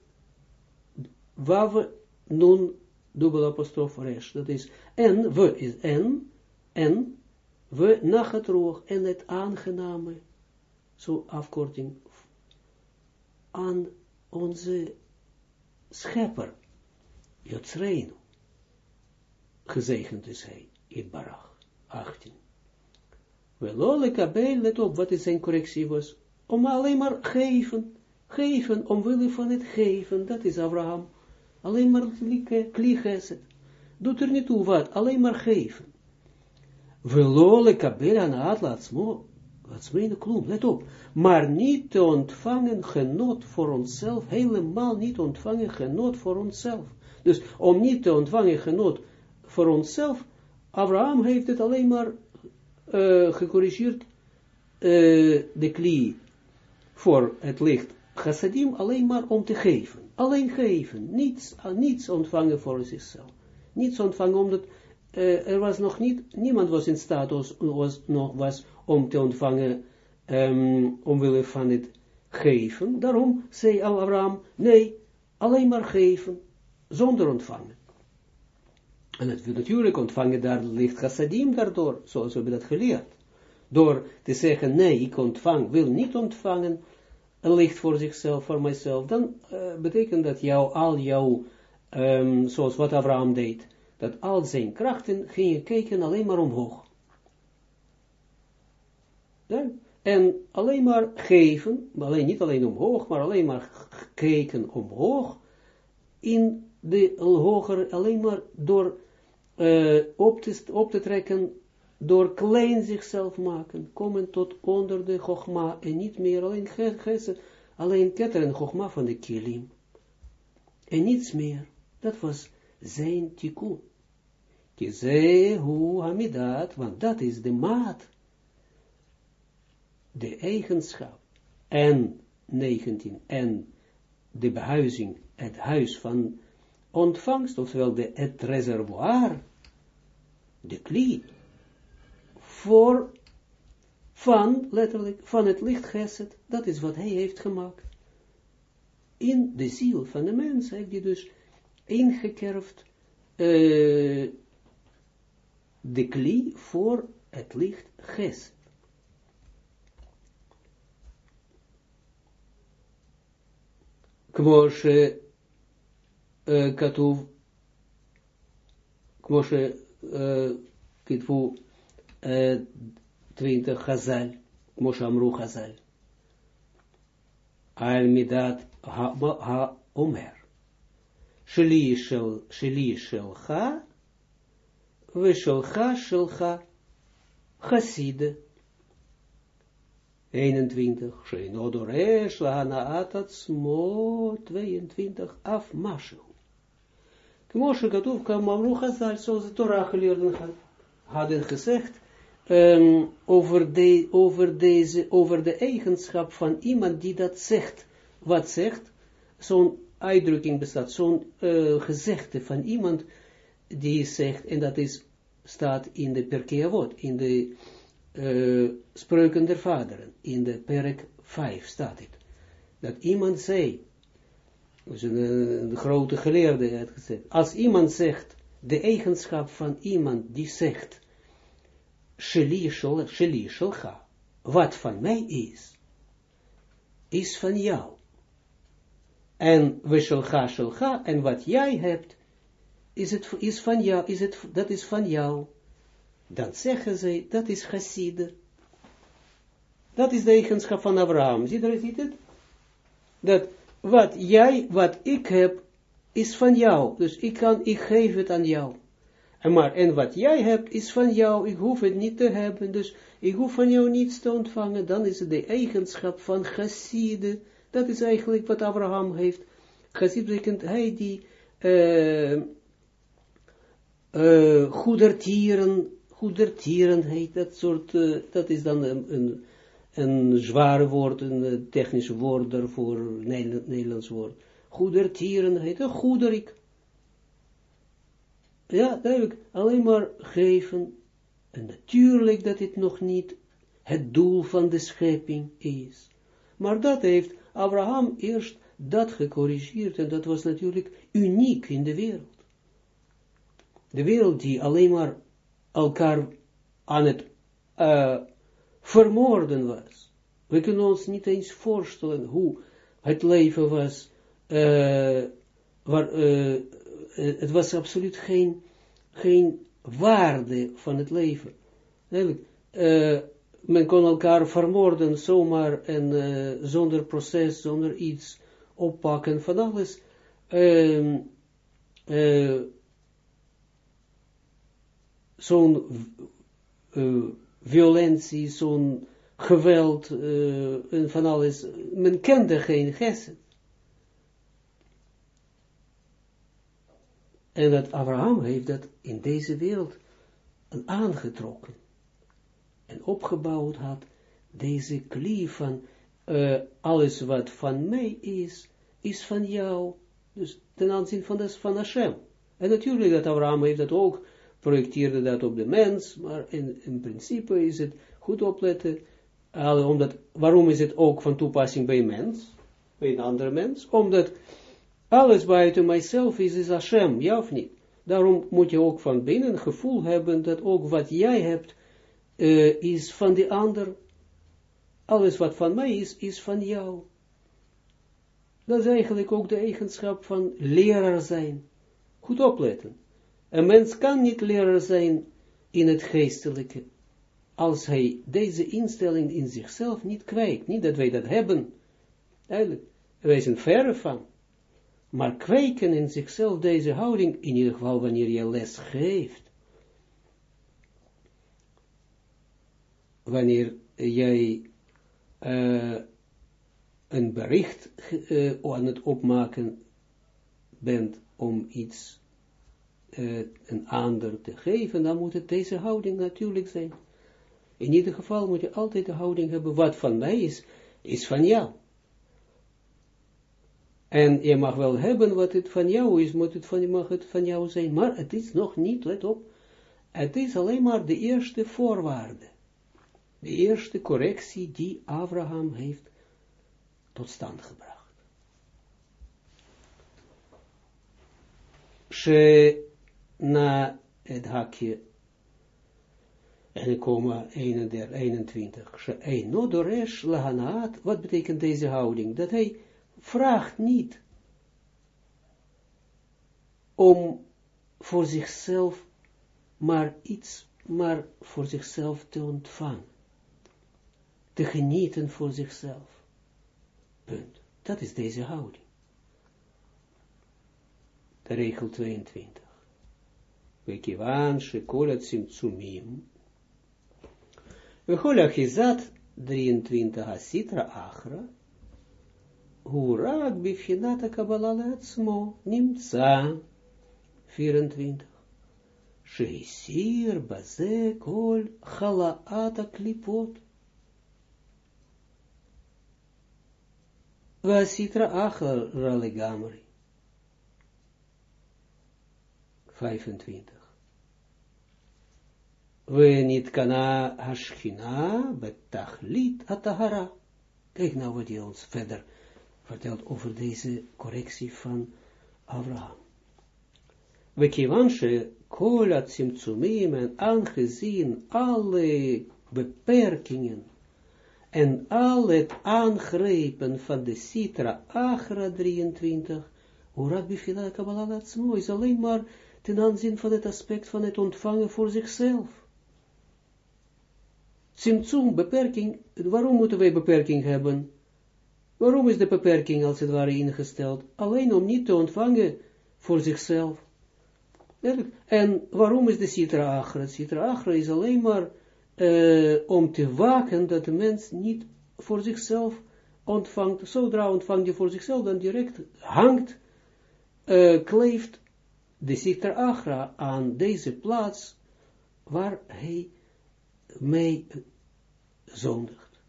wawe nun dubbel apostrof resh, dat is, en, we is en, en, we nach het roer en het aangename, zo afkorting, aan onze schepper, Jotsreinu. Gezegend is hij, in Barach, 18. Wel, kabel, let op, wat is zijn correctie was, om alleen maar geven, geven, omwille van het geven, dat is Abraham, alleen maar het. doet er niet toe wat, alleen maar geven. Velole kabel aan het laatste wat smene klum, let op, maar niet te ontvangen genot voor onszelf, helemaal niet ontvangen genot voor onszelf. Dus om niet te ontvangen genot voor onszelf, Abraham heeft het alleen maar uh, gecorrigeerd, uh, de klie voor het licht chassadim, alleen maar om te geven. Alleen geven, niets, niets ontvangen voor zichzelf. Niets ontvangen, omdat er was nog niet, niemand was in staat was, was, nog, was om te ontvangen, um, omwille van het geven. Daarom zei Abraham, nee, alleen maar geven, zonder ontvangen. En natuurlijk ontvangen, daar ligt chassadim daardoor, zoals we hebben dat geleerd. Door te zeggen, nee, ik ontvang, wil niet ontvangen, een licht voor zichzelf, voor mijzelf, dan uh, betekent dat jou, al jouw, um, zoals wat Abraham deed, dat al zijn krachten gingen kijken alleen maar omhoog. En alleen maar geven, alleen, niet alleen omhoog, maar alleen maar kijken omhoog, in de hoger, alleen maar door uh, op, te, op te trekken, door klein zichzelf maken, komen tot onder de chogma, en niet meer alleen gese, alleen ketteren chogma van de kilim. En niets meer. Dat was zijn tikkun. Kize hu hamidat, want dat is de maat, de eigenschap, en 19, en de behuizing, het huis van ontvangst, oftewel de, het reservoir, de kli, voor, van, letterlijk, van het licht geset, dat is wat hij heeft gemaakt. In de ziel van de mens heeft hij dus ingekerfd eh, de klie voor het licht geset. Kmoosje שכתוב, כמו שכתבו twintig חז"ל, כמו שאמרו חז"ל, על מידת האומר, שלי, של, שלי שלך, Veshelcha shelcha chaside. 21. Sheinodoresh lahanaat atzmo 22. Af mashu. Kmoshe katoef kam mamru zoals de Torah geleerden hadden gezegd, over, de, deze, over de eigenschap van iemand die dat zegt. Wat zegt? Zo'n uitdrukking bestaat, zo'n uh, gezegde van iemand die zegt, en dat is, staat in de Perkeavot, in de uh, spreuken der vaderen, in de perk 5 staat het, dat iemand zei, dus een, een grote geleerde had gezegd, als iemand zegt, de eigenschap van iemand die zegt, Sheli Shelcha, wat van mij is, is van jou. En we Shelcha Shelcha, en wat jij hebt, is, het, is van jou, is het, dat is van jou. Dan zeggen zij, dat is chassider. Dat is de eigenschap van Abraham. Ziet ziet het? Dat wat jij, wat ik heb, is van jou. Dus ik kan, ik geef het aan jou. En maar, en wat jij hebt, is van jou. Ik hoef het niet te hebben. Dus ik hoef van jou niets te ontvangen. Dan is het de eigenschap van chasside. Dat is eigenlijk wat Abraham heeft. Chassid betekent hij die uh, uh, goedertieren, goedertieren heet dat soort, uh, dat is dan een, een, een zware woord, een technisch woord daarvoor, Nederlands woord. Goedertieren heet een goederik. Ja, duidelijk, alleen maar geven. En natuurlijk dat het nog niet het doel van de schepping is. Maar dat heeft Abraham eerst dat gecorrigeerd en dat was natuurlijk uniek in de wereld. De wereld die alleen maar elkaar aan het uh, vermoorden was. We kunnen ons niet eens voorstellen hoe het leven was, uh, waar, uh, het was absoluut geen, geen waarde van het leven. Uh, men kon elkaar vermoorden zomaar en zonder proces, zonder iets oppakken van alles. Uh, zo'n violentie, zo'n geweld uh, en van alles. Men kende geen gessen. En dat Abraham heeft dat in deze wereld aangetrokken en opgebouwd had, deze klie van uh, alles wat van mij is, is van jou. Dus ten aanzien van, des, van Hashem. En natuurlijk dat Abraham heeft dat ook, projecteerde dat op de mens, maar in, in principe is het goed opletten, uh, omdat, waarom is het ook van toepassing bij mens, bij een andere mens? Omdat alles buiten mijzelf is, is Hashem, ja of niet? Daarom moet je ook van binnen gevoel hebben dat ook wat jij hebt, uh, is van de ander alles wat van mij is, is van jou. Dat is eigenlijk ook de eigenschap van leraar zijn. Goed opletten. Een mens kan niet leraar zijn in het geestelijke, als hij deze instelling in zichzelf niet kwijt. Niet dat wij dat hebben. Eigenlijk, wij zijn verre van. Maar kweken in zichzelf deze houding, in ieder geval wanneer je les geeft. Wanneer jij uh, een bericht uh, aan het opmaken bent om iets uh, een ander te geven, dan moet het deze houding natuurlijk zijn. In ieder geval moet je altijd de houding hebben, wat van mij is, is van jou. En je mag wel hebben wat het van jou is, moet het van, mag het van jou zijn, maar het is nog niet, let op, het is alleen maar de eerste voorwaarde de eerste correctie die Abraham heeft tot stand gebracht. Na het hakje en ik kom 21. She eino doresh lahanaat. Wat betekent deze houding? Dat hij vraagt niet om voor zichzelf maar iets, maar voor zichzelf te ontvangen te genieten voor zichzelf. Punt. Dat is deze houding. De regel 22. Wekivan shekolat simtsumim. Wechol achizat 23 asitra achra. Hurak bifhinata kabbalah leatzmo nimtza. 24. Sheisir baze kol chalaata klipot. Vasitra achar ralegamri. 25. We niet kana hashchina betachlit atahara. Kijk nou wat hij ons verder vertelt over deze correctie van Abraham. We kiwanshe kolat simtsumim en aangezien alle beperkingen en al het aangrepen van de Sitra Achra 23, Urak Bifila Kabbalah is alleen maar ten aanzien van het aspect van het ontvangen voor zichzelf. Simtsum, beperking, waarom moeten wij beperking hebben? Waarom is de beperking als het ware ingesteld? Alleen om niet te ontvangen voor zichzelf. En waarom is de Sitra Achra? Sitra Achra is alleen maar uh, om te waken dat de mens niet voor zichzelf ontvangt. Zodra ontvangt je voor zichzelf, dan direct hangt, uh, kleeft de Sitra Achra aan deze plaats waar hij mee zondigt.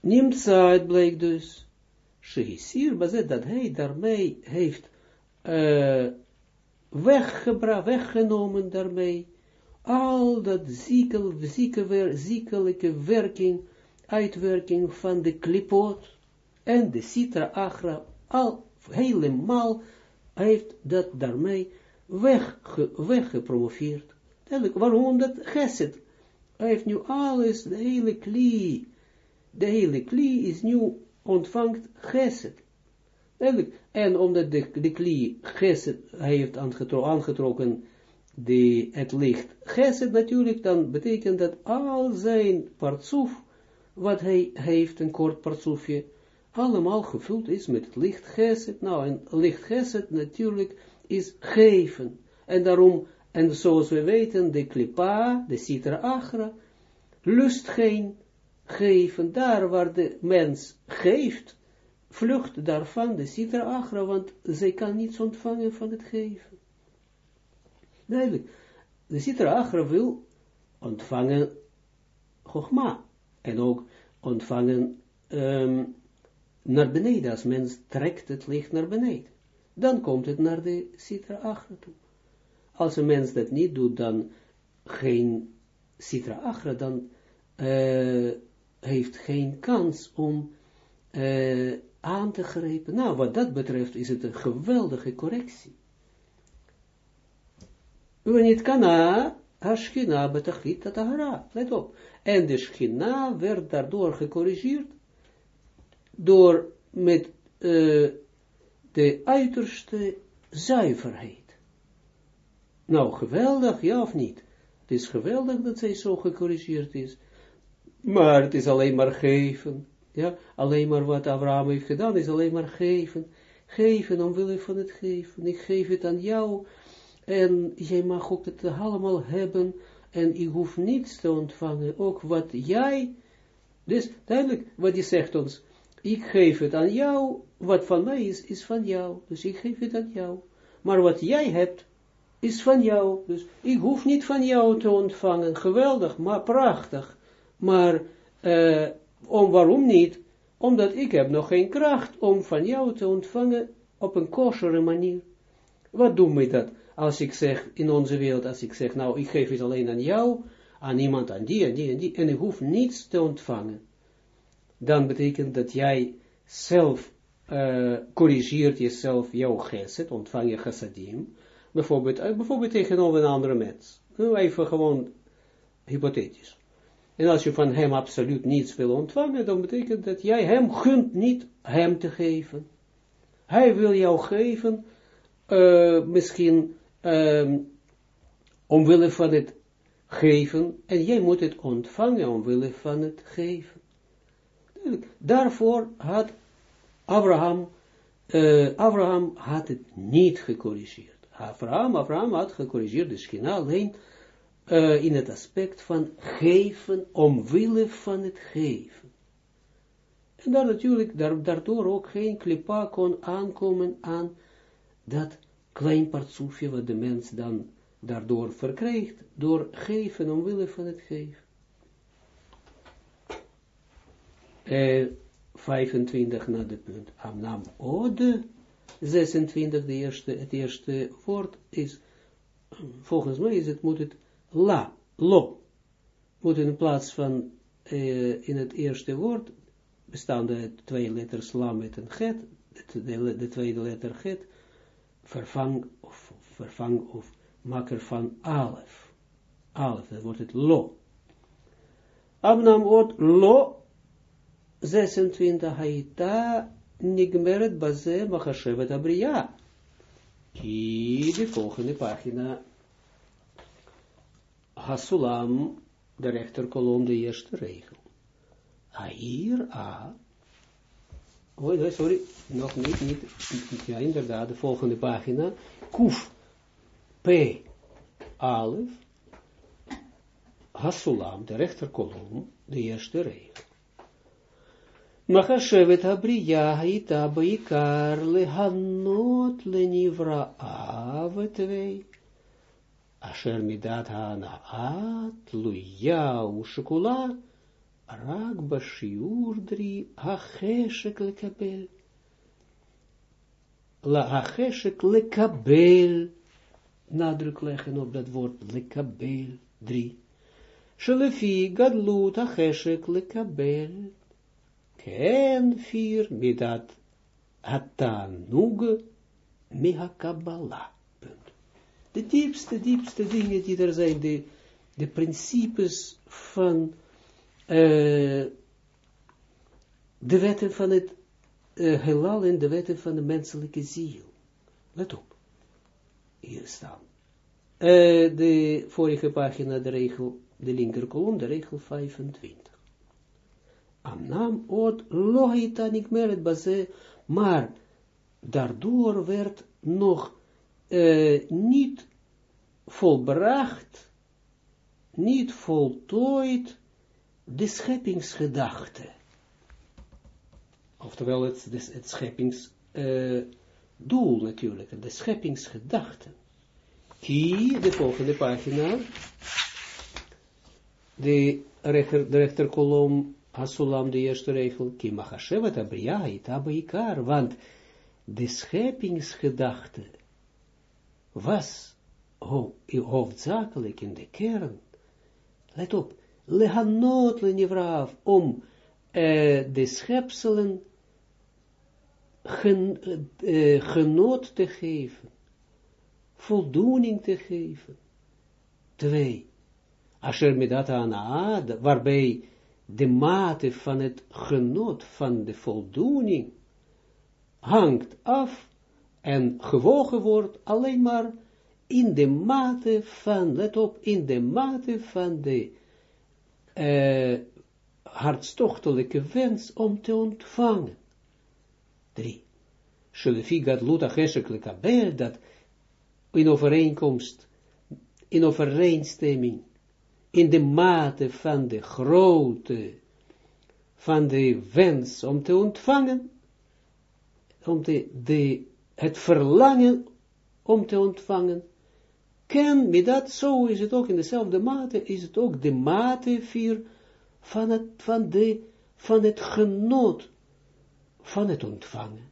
Nimtza, het bleek dus, Shehisir bazet, dat hij daarmee heeft uh, weggebracht, weggenomen daarmee, al dat ziekel, zieke, ziekelijke werking, uitwerking van de klipot en de citra agra, al helemaal heeft dat daarmee wegge, weggepromoveerd. Waarom? Dat geset. Hij heeft nu alles, de hele klie, de hele klie is nu ontvangt geset. En omdat de, de klie geset heeft aangetrokken die, het licht geset natuurlijk, dan betekent dat al zijn partsoef, wat hij heeft, een kort partsoefje, allemaal gevuld is met het licht geset. Nou, en licht geset natuurlijk is geven. En daarom, en zoals we weten, de klipa, de citra agra, lust geen geven, daar waar de mens geeft, vlucht daarvan de citra agra, want zij kan niets ontvangen van het geven. Duidelijk. De citra agra wil ontvangen chogma, en ook ontvangen um, naar beneden, als mens trekt het licht naar beneden. Dan komt het naar de citra agra toe. Als een mens dat niet doet, dan geen citra agra, dan uh, heeft geen kans om uh, aan te grijpen. Nou, wat dat betreft is het een geweldige correctie. niet kana, Hashchina betachlit tatahara. Let op. En de schina werd daardoor gecorrigeerd door met uh, de uiterste zuiverheid. Nou, geweldig, ja of niet? Het is geweldig dat zij zo gecorrigeerd is. Maar het is alleen maar geven. Ja, alleen maar wat Abraham heeft gedaan, is alleen maar geven. Geven omwille van het geven. Ik geef het aan jou. En jij mag ook het allemaal hebben. En ik hoef niets te ontvangen. Ook wat jij. Dus duidelijk, wat je zegt ons. Ik geef het aan jou. Wat van mij is, is van jou. Dus ik geef het aan jou. Maar wat jij hebt, is van jou. Dus ik hoef niet van jou te ontvangen. Geweldig, maar prachtig. Maar uh, om waarom niet? Omdat ik heb nog geen kracht om van jou te ontvangen op een kosheren manier. Wat doet mij dat? Als ik zeg, in onze wereld, als ik zeg, nou, ik geef het alleen aan jou, aan iemand, aan die, en die, en die, en ik hoef niets te ontvangen. Dan betekent dat jij zelf uh, corrigeert jezelf jouw geset, ontvang je chassadim, bijvoorbeeld, uh, bijvoorbeeld tegenover een andere mens. Even gewoon hypothetisch. En als je van hem absoluut niets wil ontvangen, dan betekent dat jij hem gunt niet hem te geven. Hij wil jou geven, uh, misschien um, omwille van het geven, en jij moet het ontvangen omwille van het geven. Daarvoor had Abraham, uh, Abraham had het niet gecorrigeerd. Abraham, Abraham had gecorrigeerd de schina alleen uh, in het aspect van geven omwille van het geven. En dan natuurlijk, daardoor ook geen klipa kon aankomen aan dat klein partsoefje wat de mens dan daardoor verkrijgt, door geven omwille van het geven. Uh, 25 naar de punt. Amnam ode, 26, de eerste, het eerste woord is, <clears throat> volgens mij is het, moet het la, lo, moet in plaats van uh, in het eerste woord, bestaande twee letters la met een get, de, de, tweede letter get, vervang of vervang of maak er van alef. Alef, dat wordt het lo. Abnam woord lo, 26, haita nigmeret baze machashevet abriya. Ki de volgende pagina. Hasulam, de rechterkolom, de eerste regel. Air A. Oh, sorry, nog niet, niet, ja, inderdaad, de volgende pagina. Kuf, P, Alef, Hasulam, de rechterkolom, de eerste regel. Machashevet habriya haita baikar lehanot lenivra avetwei. Asher midat hanaat luya ushkula rak bashiurdri hacheshek lekabel. La hacheshek lekabel. Nadruk leggen op dat woord lekabel. Drie. Shelefi gadlut hacheshek lekabel. Ken vier midat hatanug mihakabala. De diepste, diepste dingen die er zijn, de, de principes van uh, de wetten van het uh, heelal en de wetten van de menselijke ziel. Let op. Hier staan. Uh, de vorige pagina, de regel, de linker kolom, de regel 25. Amnam od lohita nikmeret baze, maar daardoor werd nog uh, niet volbracht, niet voltooid de scheppingsgedachte. Oftewel het, scheppingsdoel uh, natuurlijk, de scheppingsgedachte. Ki, de volgende pagina, de, de rechterkolom Asulam, de eerste regel, ki machashevet abriya ita beikar, want de scheppingsgedachte was hoofdzakelijk in de kern, let op, lehanot lenivraaf, om uh, de schepselen gen, uh, genot te geven, voldoening te geven. Twee, asher midat aan waarbij de mate van het genot van de voldoening hangt af en gewogen wordt alleen maar in de mate van, let op, in de mate van de uh, hartstochtelijke wens om te ontvangen. Drie. Shelefi gadlut acheshek kabel, dat in overeenkomst, in overeenstemming in de mate van de grootte, van de wens om te ontvangen, om de, het verlangen om te ontvangen, ken me dat, zo is het ook in dezelfde mate, is het ook de mate vier van het, van de, van het genot van het ontvangen.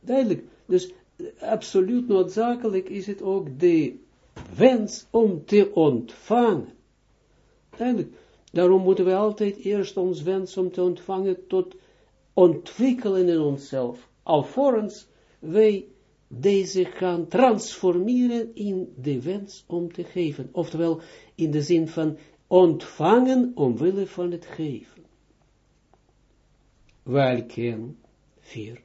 Duidelijk, dus absoluut noodzakelijk is het ook de wens om te ontvangen. Duidelijk. Daarom moeten we altijd eerst ons wens om te ontvangen tot ontwikkelen in onszelf. Alvorens wij deze gaan transformeren in de wens om te geven. Oftewel in de zin van ontvangen omwille van het geven. Welke vier.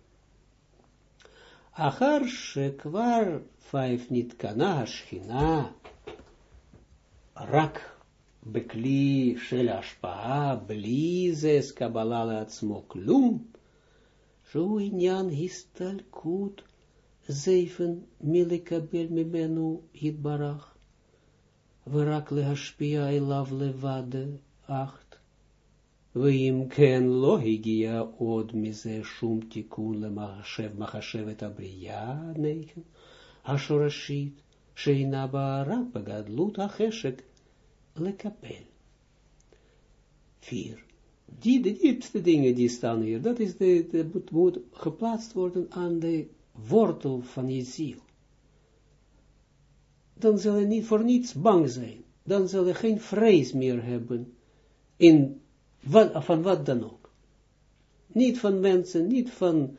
Achar shekwar vijf niet kana schina, rak bekli shel ashpaa, bli zes kabbalah atzmo klum, zo inyan histalkut, zeven milikabel mimenu hitbarach, verak lehashpia elav levade, acht, ken lo higia od mize shum tikun le machashevet abriya negen. Ashorashit, Sheina Baara, Begadlut Acheshek, Lekapel. Vier. Die, de diepste dingen die staan hier, dat is de, de moet, geplaatst worden aan de wortel van je ziel. Dan zal je niet voor niets bang zijn. Dan zal je geen vrees meer hebben in wat, van wat dan ook. Niet van mensen, niet van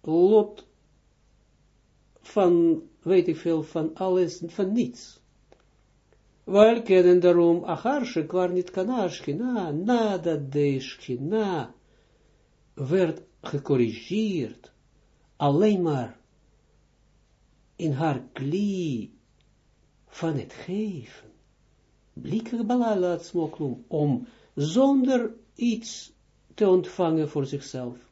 lot van, weet ik veel, van alles, van niets. Wel kennen daarom, acharse kwar niet kana schina, nadat de schina werd gecorrigeerd, alleen maar in haar klie van het geven, blikken balalat smoklum, om zonder iets te ontvangen voor zichzelf.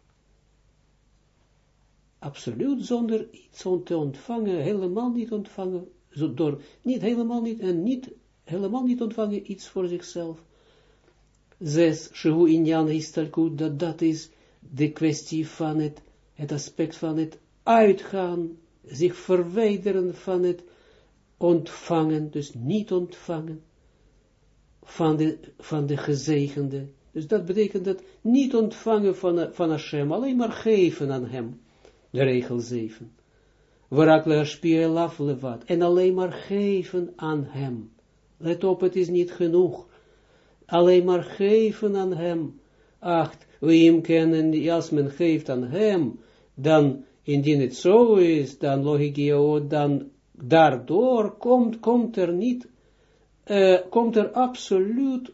Absoluut zonder iets te ontvangen, helemaal niet ontvangen, door, niet helemaal niet, en niet, helemaal niet ontvangen iets voor zichzelf. Zes, Shehu Inyan Histalkut, dat dat is de kwestie van het, het aspect van het uitgaan, zich verwijderen van het ontvangen, dus niet ontvangen, van de, van de gezegende. Dus dat betekent dat niet ontvangen van, van Hashem, alleen maar geven aan hem. De regel 7. Warakle spielaf levat. En alleen maar geven aan hem. Let op, het is niet genoeg. Alleen maar geven aan hem. Acht, wie hem kennen, als men geeft aan hem, dan, indien het zo is, dan logikio, dan daardoor komt, komt er niet, uh, komt er absoluut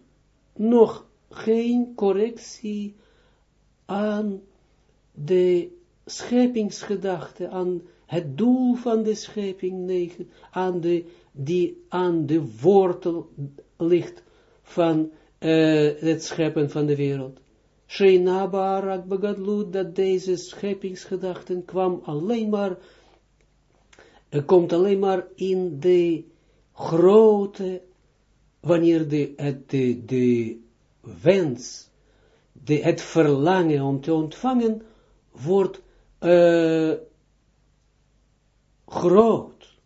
nog geen correctie aan de scheppingsgedachte, aan het doel van de schepping, negen, aan de, die aan de wortel ligt van uh, het scheppen van de wereld. Sheina Barak Bagadlut, dat deze scheppingsgedachten kwam alleen maar, uh, komt alleen maar in de grote, wanneer de, de, de wens, de, het verlangen om te ontvangen, wordt uh, groot.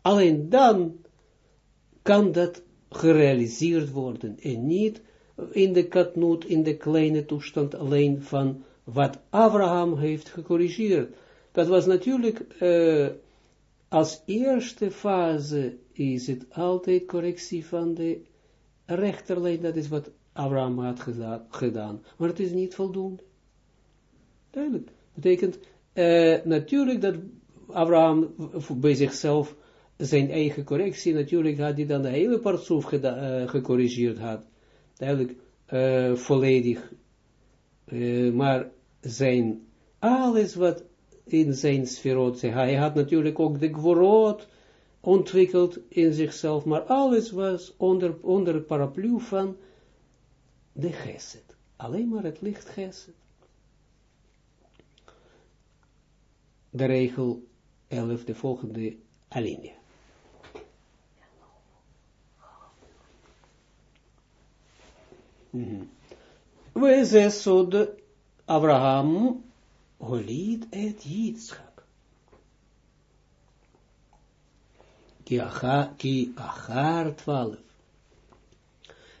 Alleen dan kan dat gerealiseerd worden en niet in de katnoot, in de kleine toestand alleen van wat Abraham heeft gecorrigeerd. Dat was natuurlijk, uh, als eerste fase is het altijd correctie van de rechterlijn, dat is wat Abraham had gedaan, maar het is niet voldoende. Duidelijk. Betekent uh, natuurlijk dat Abraham bij zichzelf zijn eigen correctie, natuurlijk had hij dan de hele partsoef uh, gecorrigeerd had. Duidelijk, uh, volledig. Maar zijn, alles wat in zijn sferot, hij had natuurlijk ook de gworot ontwikkeld in zichzelf, maar alles was onder, onder het paraplu van de geset. Alleen maar het licht geset. de regel 11, de volgende alinea. Mhm. Weze sod Abraham holid et Yitzchak. Ki achar twalif.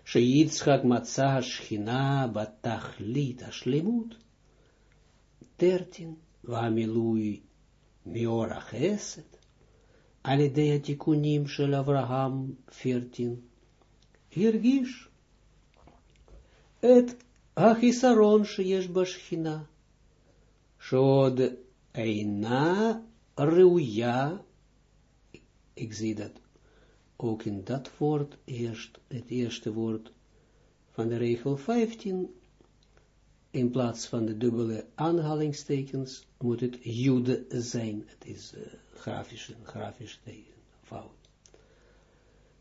She Yitzchak מצא השכינה batachlit ashlemut. 13. Vamilui Miora Geset, Alidea Tikunim Shel Avraham 14. Hirgish Et Achisaron Shiesh Bashchina, Shod Eina Ruya, ik zie dat ook in dat woord, eerst, het eerste woord van de regel 15, in plaats van de dubbele aanhalingstekens, moet het jude zijn. Het is uh, grafisch, een grafisch teken, fout.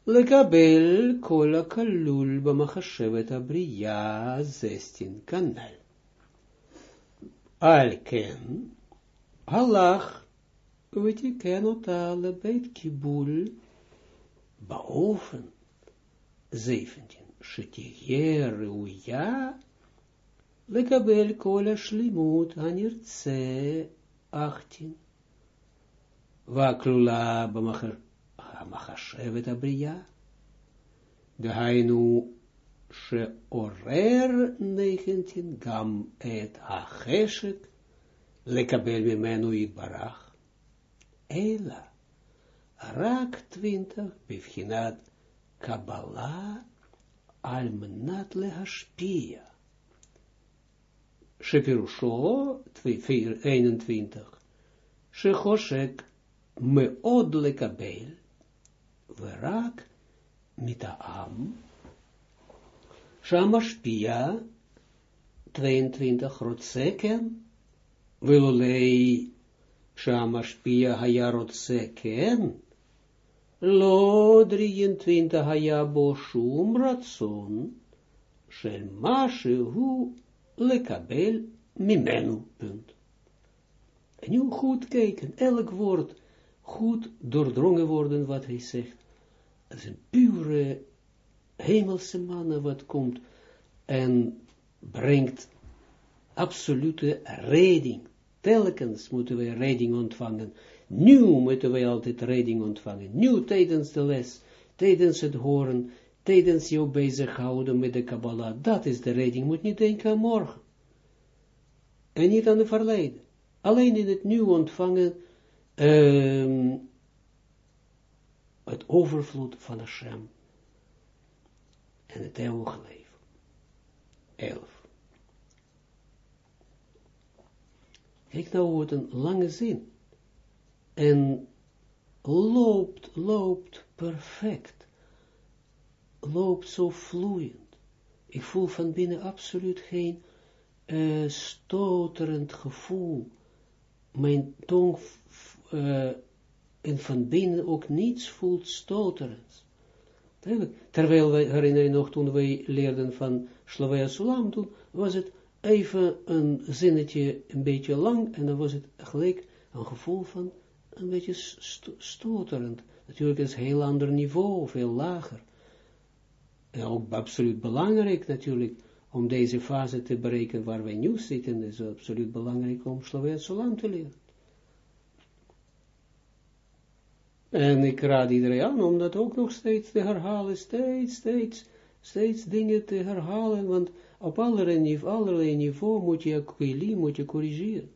לקבל כל הכלול במחשבת הבריאה זסטין כנ"ל. על כן, הלך ותיקן אותה לבית קיבול באופן 17, שתהיה ראויה לקבל כל השלימות הנרצה 18, והכלולה במחשבת המחשבת הבריאה, דהיינו שעורר נחנתין גם את החשק לקבל ממנו יתברך, אלא רק טווינטך בבחינת קבלה על מנת להשפיע. שפירושו 21, שחושק מאוד לקבל, ורק מטעם שהמשפיע 22 רוצה כן, ולולי Shamashpia hayarotse ken, lo 23 hayabo shum ratson, shel mashe hu lekabel mimenu, punt. En nu goed kijken, elk woord goed doordrongen worden wat hij zegt. Het is een pure hemelse manne wat komt en brengt absolute redding. Telkens moeten we redding ontvangen. Nu moeten we altijd redding ontvangen. Nu tijdens de les, tijdens het horen, tijdens je bezighouden met de Kabbalah. Dat is de redding. Moet niet denken aan morgen. En niet aan het verleden. Alleen in het nu ontvangen um, het overvloed van Hashem en het eeuwige leven. Elf. Kijk nou wat een lange zin. En loopt, loopt perfect. Loopt zo vloeiend. Ik voel van binnen absoluut geen uh, stoterend gevoel. Mijn tong uh, en van binnen ook niets voelt stoterend. Terwijl wij herinneren nog toen wij leerden van Slavia Sulam, toen was het even een zinnetje een beetje lang en dan was het gelijk een gevoel van een beetje stoterend. Natuurlijk is het een heel ander niveau, veel lager. En ook absoluut belangrijk natuurlijk om deze fase te bereiken waar wij nu zitten, is absoluut belangrijk om Slavia Sulam te leren. En ik raad iedereen aan om dat ook nog steeds te herhalen, steeds, steeds, steeds dingen te herhalen, want op allerlei, niveau, allerlei niveau moet je kweli, moet je corrigeren.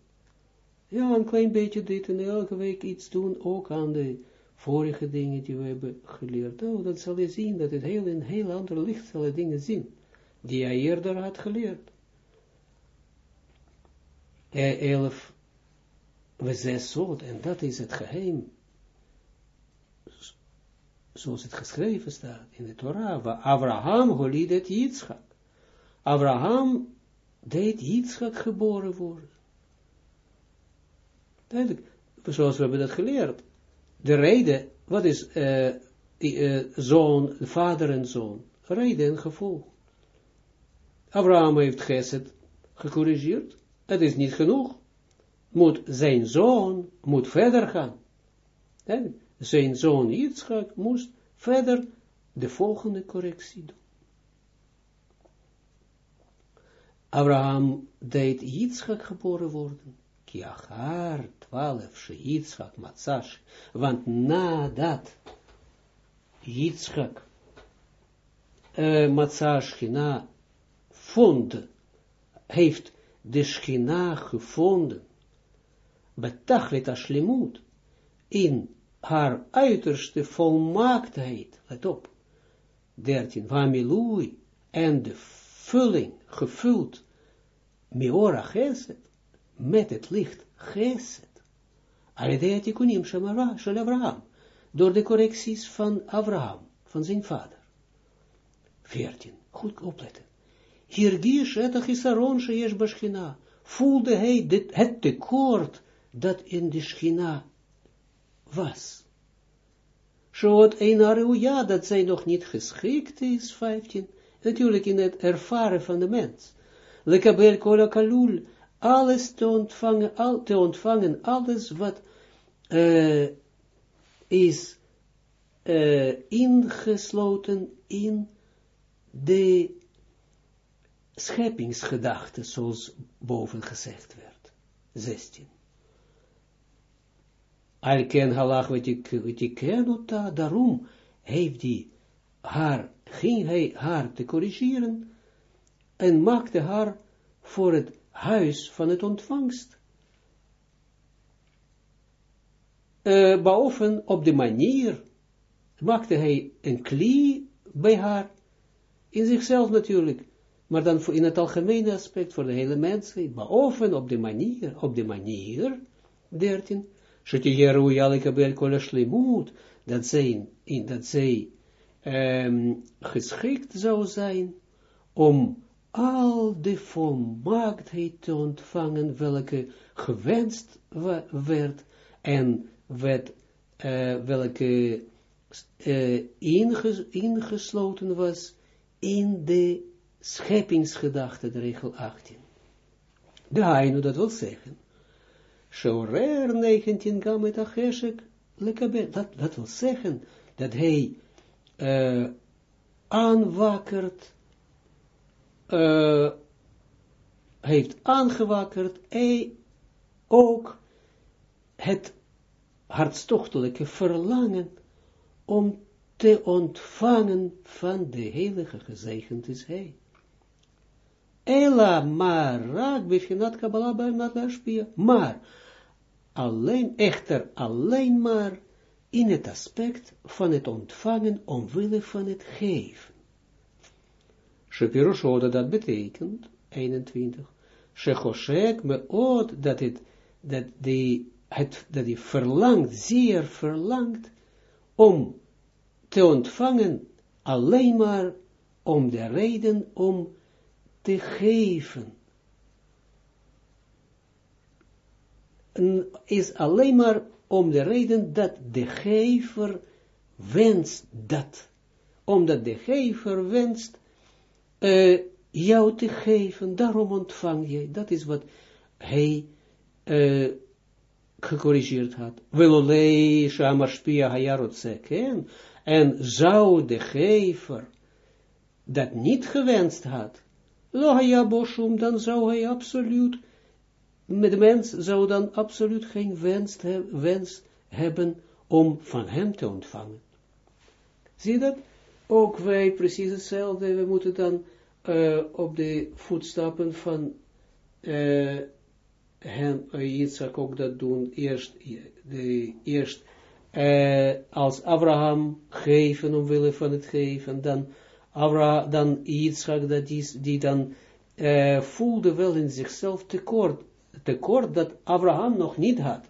Ja, een klein beetje dit en elke week iets doen, ook aan de vorige dingen die we hebben geleerd. Oh, dat zal je zien, dat het heel in heel ander licht zal dingen zien, die hij eerder had geleerd. Eh, elf, we zes zoot, en dat is het geheim zoals het geschreven staat in de Torah, waar Abraham holidet Yitzchak. Abraham deed Yitzchak geboren worden. Duidelijk, zoals we hebben dat geleerd. De reden, wat is uh, uh, zoon, vader en zoon? Reden en gevolg. Abraham heeft Geset gecorrigeerd. Het is niet genoeg. Moet zijn zoon, moet verder gaan. Zijn zoon Yitzchak moest verder de volgende correctie doen. Abraham deed Yitzchak geboren worden. Kiachar, twaalf, she Yitzchak, matzash. Want nadat Yitzchak uh, matzash heeft de Schina gevonden, betachlet ashlemut, in haar uiterste volmaaktheid, let op, 13, Vamilui, en de vulling, gevuld, Meora Geset, met het licht Geset, Alidea Tikunim Shel Abraham, door de correcties van Abraham, van zijn vader. 14, goed opletten. Hirgish et achisaron sheyesh bashchina, voelde hij dit, het tekort dat in de schina was. Shot een ja, dat zij nog niet geschikt is, 15. Natuurlijk in het ervaren van de mens. Lekabel kola kalul, alles te ontvangen, al, te ontvangen, alles wat uh, is uh, ingesloten in de scheppingsgedachte, zoals boven gezegd werd. 16. Alken halach wat ik ken daarom heeft hij haar, ging hij haar te corrigeren en maakte haar voor het huis van het ontvangst. Uh, op de manier maakte hij een klie bij haar, in zichzelf natuurlijk, maar dan in het algemene aspect voor de hele mensheid, boven op de manier, op de manier, dertien, Shetigeru Yalikabel Kolashlimut, dat zij, dat zij um, geschikt zou zijn om al de volmaaktheid te ontvangen, welke gewenst werd, en werd, uh, welke uh, ingesloten was in de scheppingsgedachte, de regel 18. De Hainu, dat wil zeggen, Shorer 19 gamet acheshek lekabel, dat, dat wil zeggen, dat hij uh, aanwakkert, uh, heeft aangewakkerd, hij ook het hartstochtelijke verlangen om te ontvangen van de heilige gezegend is hij. Ela maar raak bevinat Kabbalah bij. Maar alleen, echter alleen maar in het aspect van het ontvangen omwille van het geven. Shepiroshoda dat betekent, 21, Shechoshek me oot, dat het, dat die, het, dat die verlangt, zeer verlangt, om te ontvangen, alleen maar om de reden om te geven. is alleen maar om de reden dat de gever wenst dat. Omdat de gever wenst uh, jou te geven, daarom ontvang je. Dat is wat hij uh, gecorrigeerd had. Hayarotzeken. En zou de gever dat niet gewenst had, dan zou hij absoluut met de mens zou dan absoluut geen wens, wens hebben om van hem te ontvangen. Zie je dat? Ook wij precies hetzelfde, we moeten dan uh, op de voetstappen van uh, hem, uh, Yitzhak ook dat doen, eerst, de, eerst als Abraham geven omwille van het geven, dan, Abraham, dan Yitzhak dat die, dan voelde wel in zichzelf tekort, tekort dat Abraham nog niet had.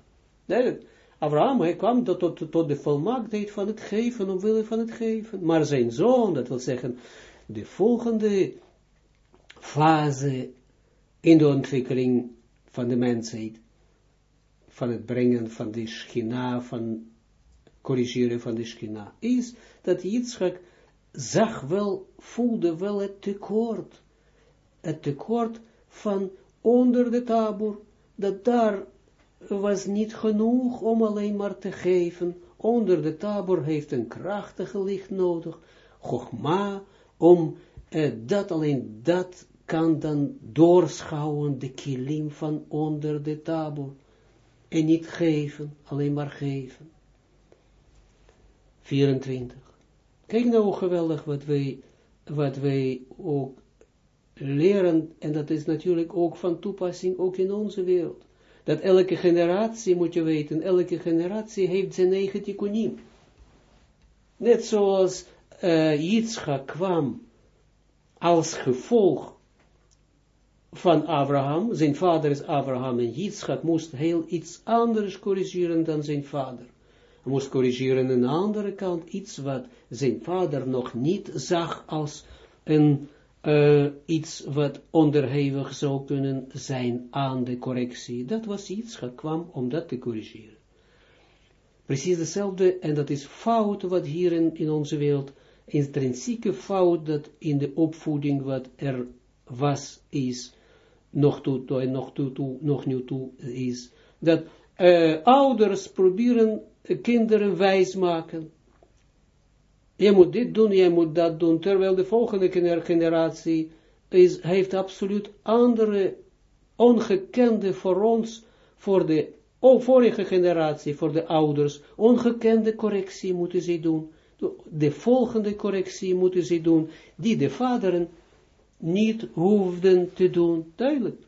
Nee, Abraham hij kwam tot, tot, de volmaaktheid van het geven, omwille van het geven. Maar zijn zoon, dat wil zeggen, de volgende fase in de ontwikkeling van de mensheid, van het brengen van de schina, van corrigeren van de schina, is dat Yitzchak zag wel, voelde wel het tekort, het tekort van onder de tabor, dat daar was niet genoeg om alleen maar te geven. Onder de tabor heeft een krachtige licht nodig, Chogma, om eh, dat alleen dat kan dan doorschouwen, de kilim van onder de tabor. En niet geven, alleen maar geven. 24. Kijk nou hoe geweldig wat wij, wat wij ook leren, en dat is natuurlijk ook van toepassing, ook in onze wereld. Dat elke generatie, moet je weten, elke generatie heeft zijn eigen tikkunim. Net zoals uh, Yitzchak kwam als gevolg van Abraham, zijn vader is Abraham, en Yitzchak moest heel iets anders corrigeren dan zijn vader. Hij moest corrigeren aan de andere kant iets wat zijn vader nog niet zag als een uh, iets wat onderhevig zou kunnen zijn aan de correctie. Dat was iets dat kwam om dat te corrigeren. Precies hetzelfde, en dat is fout wat hier in, onze wereld, intrinsieke fout dat in de opvoeding wat er was, is, nog toe, en nog toe, toe, nog nieuw toe is, dat uh, ouders proberen kinderen wijs maken, je moet dit doen, je moet dat doen, terwijl de volgende generatie is, heeft absoluut andere, ongekende voor ons, voor de oh, vorige generatie, voor de ouders, ongekende correctie moeten ze doen. De volgende correctie moeten ze doen, die de vaderen niet hoefden te doen, duidelijk.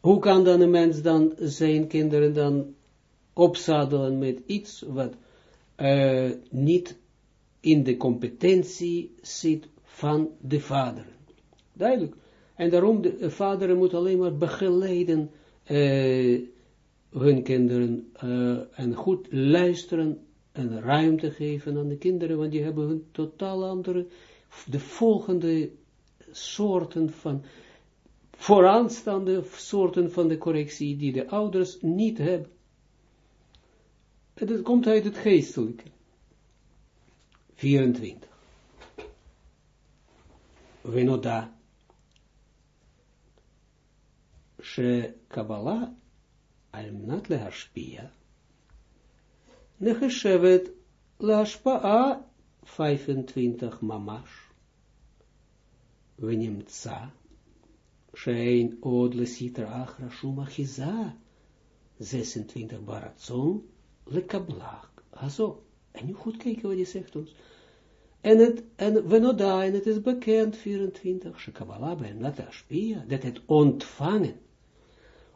Hoe kan dan een mens dan zijn kinderen dan opzadelen met iets wat uh, niet in de competentie zit van de vader. Duidelijk. En daarom, de vaderen moet alleen maar begeleiden uh, hun kinderen uh, en goed luisteren en ruimte geven aan de kinderen, want die hebben een totaal andere, de volgende soorten van, vooraanstaande soorten van de correctie die de ouders niet hebben. En dat komt uit het geestelijke. 24. Venoda. Kabbalah al mnat lehashpia. Necheshevet lehashpaa 25 mamash. ונמצא שאין עוד לסטרא אחרא שום אחיזה, 26 ברצון לקבלך. Zo. En nu goed kijken wat hij zegt ons. En het, en venoda, en het is bekend, 24, shekabala bij natashpia, dat het ontvangen,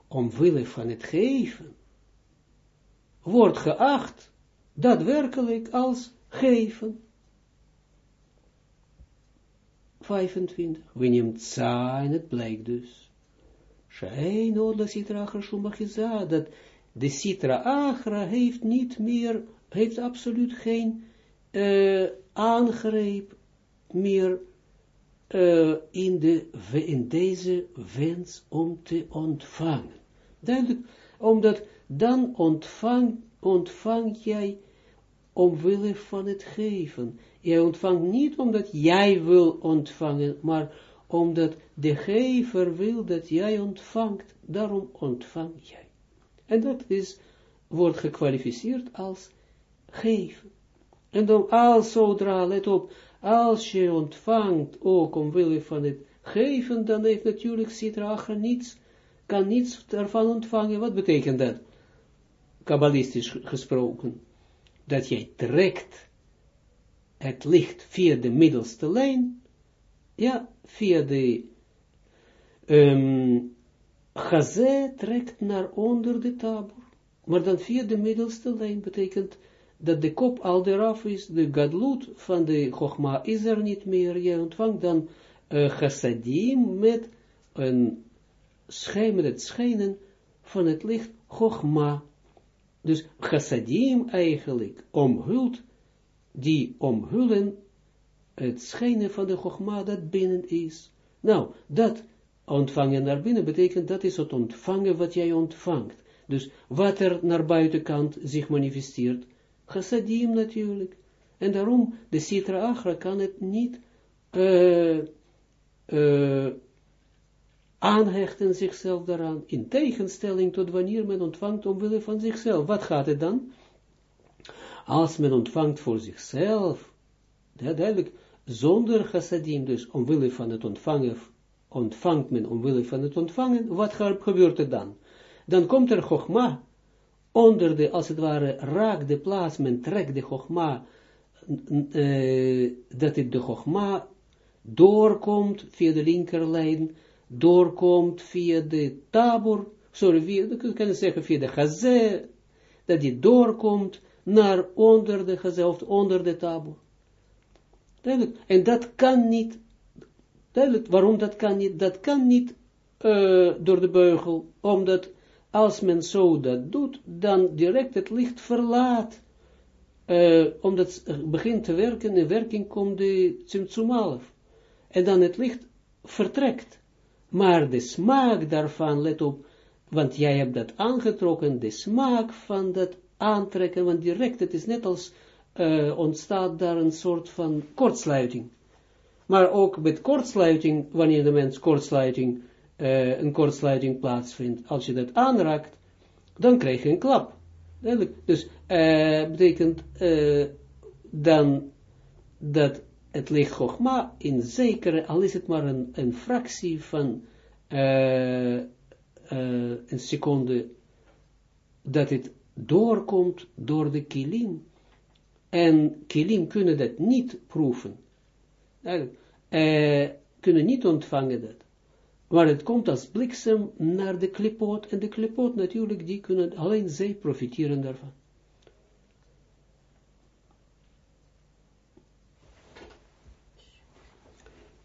omwille van het geven, wordt geacht, daadwerkelijk als geven. 25. We neemt za en het blijkt dus. Shein achra dat de sitra achra heeft niet meer, heeft absoluut geen uh, aangreep meer uh, in, de, in deze wens om te ontvangen. Duidelijk, omdat dan ontvang, ontvang jij omwille van het geven. Jij ontvangt niet omdat jij wil ontvangen, maar omdat de gever wil dat jij ontvangt, daarom ontvang jij. En dat is, wordt gekwalificeerd als geven. En dan als zodra, let op, als je ontvangt ook omwille van het geven, dan heeft natuurlijk Sitra niets, kan niets daarvan ontvangen. Wat betekent dat? Kabbalistisch gesproken. Dat jij trekt het licht via de middelste lijn, ja, via de um, trekt naar onder de tabor, maar dan via de middelste lijn betekent dat de kop al eraf is, de gadlut van de chogma is er niet meer, je ontvangt dan uh, chassadim met een schijn, met het schijnen van het licht chogma. Dus chassadim eigenlijk omhult die omhullen het schijnen van de Chogma dat binnen is. Nou, dat ontvangen naar binnen betekent, dat is het ontvangen wat jij ontvangt. Dus wat er naar buitenkant zich manifesteert, chassadim natuurlijk. En daarom, de Sitra Achra kan het niet uh, uh, aanhechten zichzelf daaraan, in tegenstelling tot wanneer men ontvangt omwille van zichzelf. Wat gaat het dan? als men ontvangt voor zichzelf, duidelijk, zonder chassadim, dus omwille van het ontvangen, ontvangt men omwille van het ontvangen, wat gebeurt er dan? Dan komt er chogma, onder de, als het ware, raakt de plaats, men trekt de chogma, uh, dat het de chogma doorkomt via de linkerlijn, doorkomt via de tabor, sorry, via, we kunnen zeggen via de chazé, dat die doorkomt naar onder de gezelfde, onder de taboe. Duidelijk. En dat kan niet, duidelijk, waarom dat kan niet, dat kan niet uh, door de beugel, omdat als men zo dat doet, dan direct het licht verlaat, uh, omdat het begint te werken, in werking komt de Tsimtsumalef. En dan het licht vertrekt. Maar de smaak daarvan, let op, want jij hebt dat aangetrokken, de smaak van dat aantrekken, want direct, het is net als uh, ontstaat daar een soort van kortsluiting. Maar ook met kortsluiting, wanneer de mens kortsluiting, uh, een kortsluiting plaatsvindt, als je dat aanraakt, dan krijg je een klap. Dus uh, betekent dan dat het licht Chogma in zekere, al is het maar een, een fractie van een seconde, dat het doorkomt door de kilim. En kilim kunnen dat niet proeven. Kunnen niet ontvangen dat. Maar het komt als bliksem naar de klipot. En de klipot natuurlijk, die kunnen alleen zij profiteren daarvan.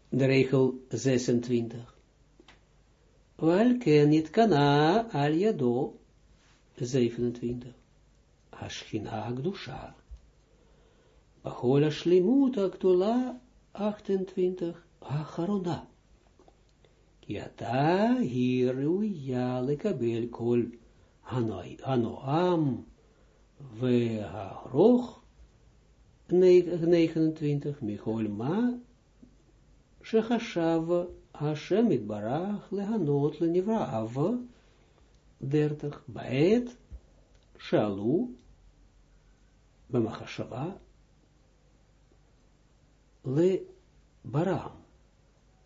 De regel 26. Welke niet kana al jado 27. Hashchina Agdusha. Bahola Shlimut Agdula 28. Acharona. Kiata hiru ja lekabel kol hanoam we roch 29 Michol ma shechashav Hashem itbarach lehanot lenivra av 30 baet shalu b'machashava le baram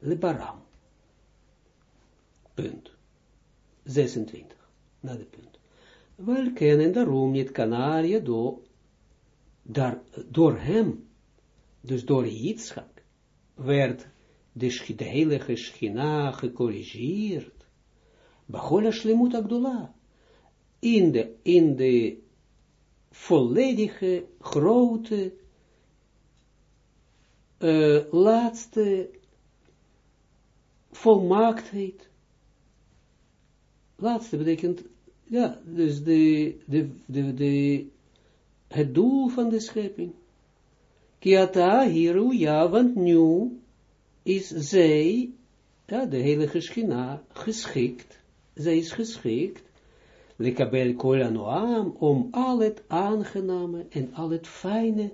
le baram punt. 26 na de punt. Wel kennen daarom niet kanarie do daar, door hem dus door Yitzchak werd de, de heilige schina gecorrigeerd. Bachola Shlemut Agdula in de, in de volledige grote uh, laatste volmaaktheid. Laatste betekent, ja, dus de, de, de, de, het doel van de schepping. Kiata hiru, ja, want nu is zij, ja, de hele geschina, geschikt, zij is geschikt, lekabel kol noam, om al het aangename en al het fijne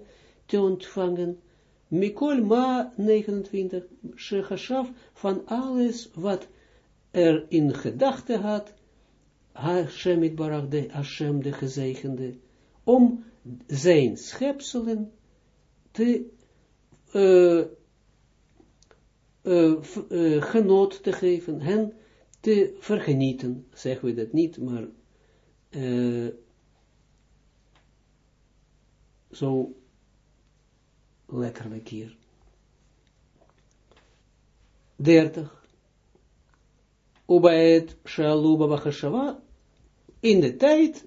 te ontvangen, Mikol ma 29, Shechashav, van alles wat er in gedachte had, Hashem het barak de Hashem de gezegende, om zijn schepselen te uh, te geven, hen te vergenieten, zeggen we dat niet, maar zo letterlijk hier. 30. Ubaet Shaluba Bachashava, in de tijd,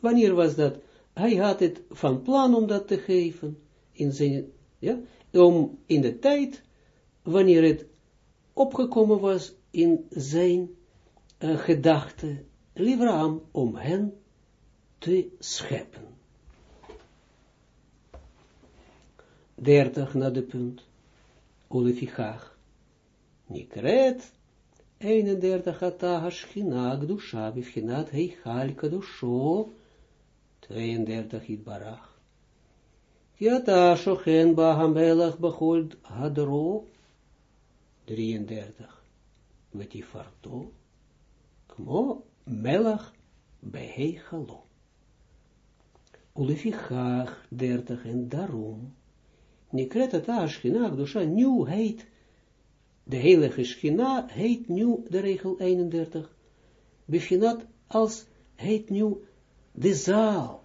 wanneer was dat? Hij had het van plan om dat te geven, in zijn, ja, om in de tijd, wanneer het opgekomen was in zijn uh, gedachte, liever om hen te scheppen. 30 naar de punt. Olefichach. Nikret 31 ata hashchina gdusha bifchinat heichal kadusho 32 itbarach. Kiata shochen ba hamelach hadro 33 vetifarto kmo melach beheichalo. Olefichach 30 en daarom Nikret het Ashkina, Gdusha, nu heet, de heilige Schina heet nu, de regel 31, Befinat als heet nu de zaal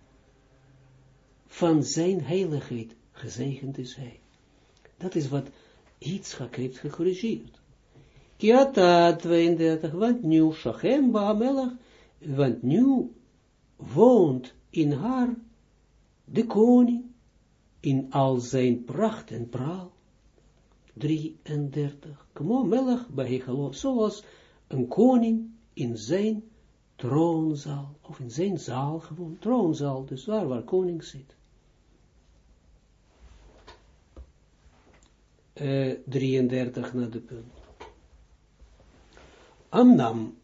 van zijn heiligheid, gezegend is hij. Dat is wat Yitzchak heeft gecorrigeerd. Kiata 32, want nu Shachem Baamelach, want nu woont in haar de koning, in al zijn pracht en praal. 33. Kmo melech bahegalo, zoals een koning in zijn troonzaal, of in zijn zaal gewoon, troonzaal, dus waar waar koning zit. Uh, 33 naar de punt. Amnam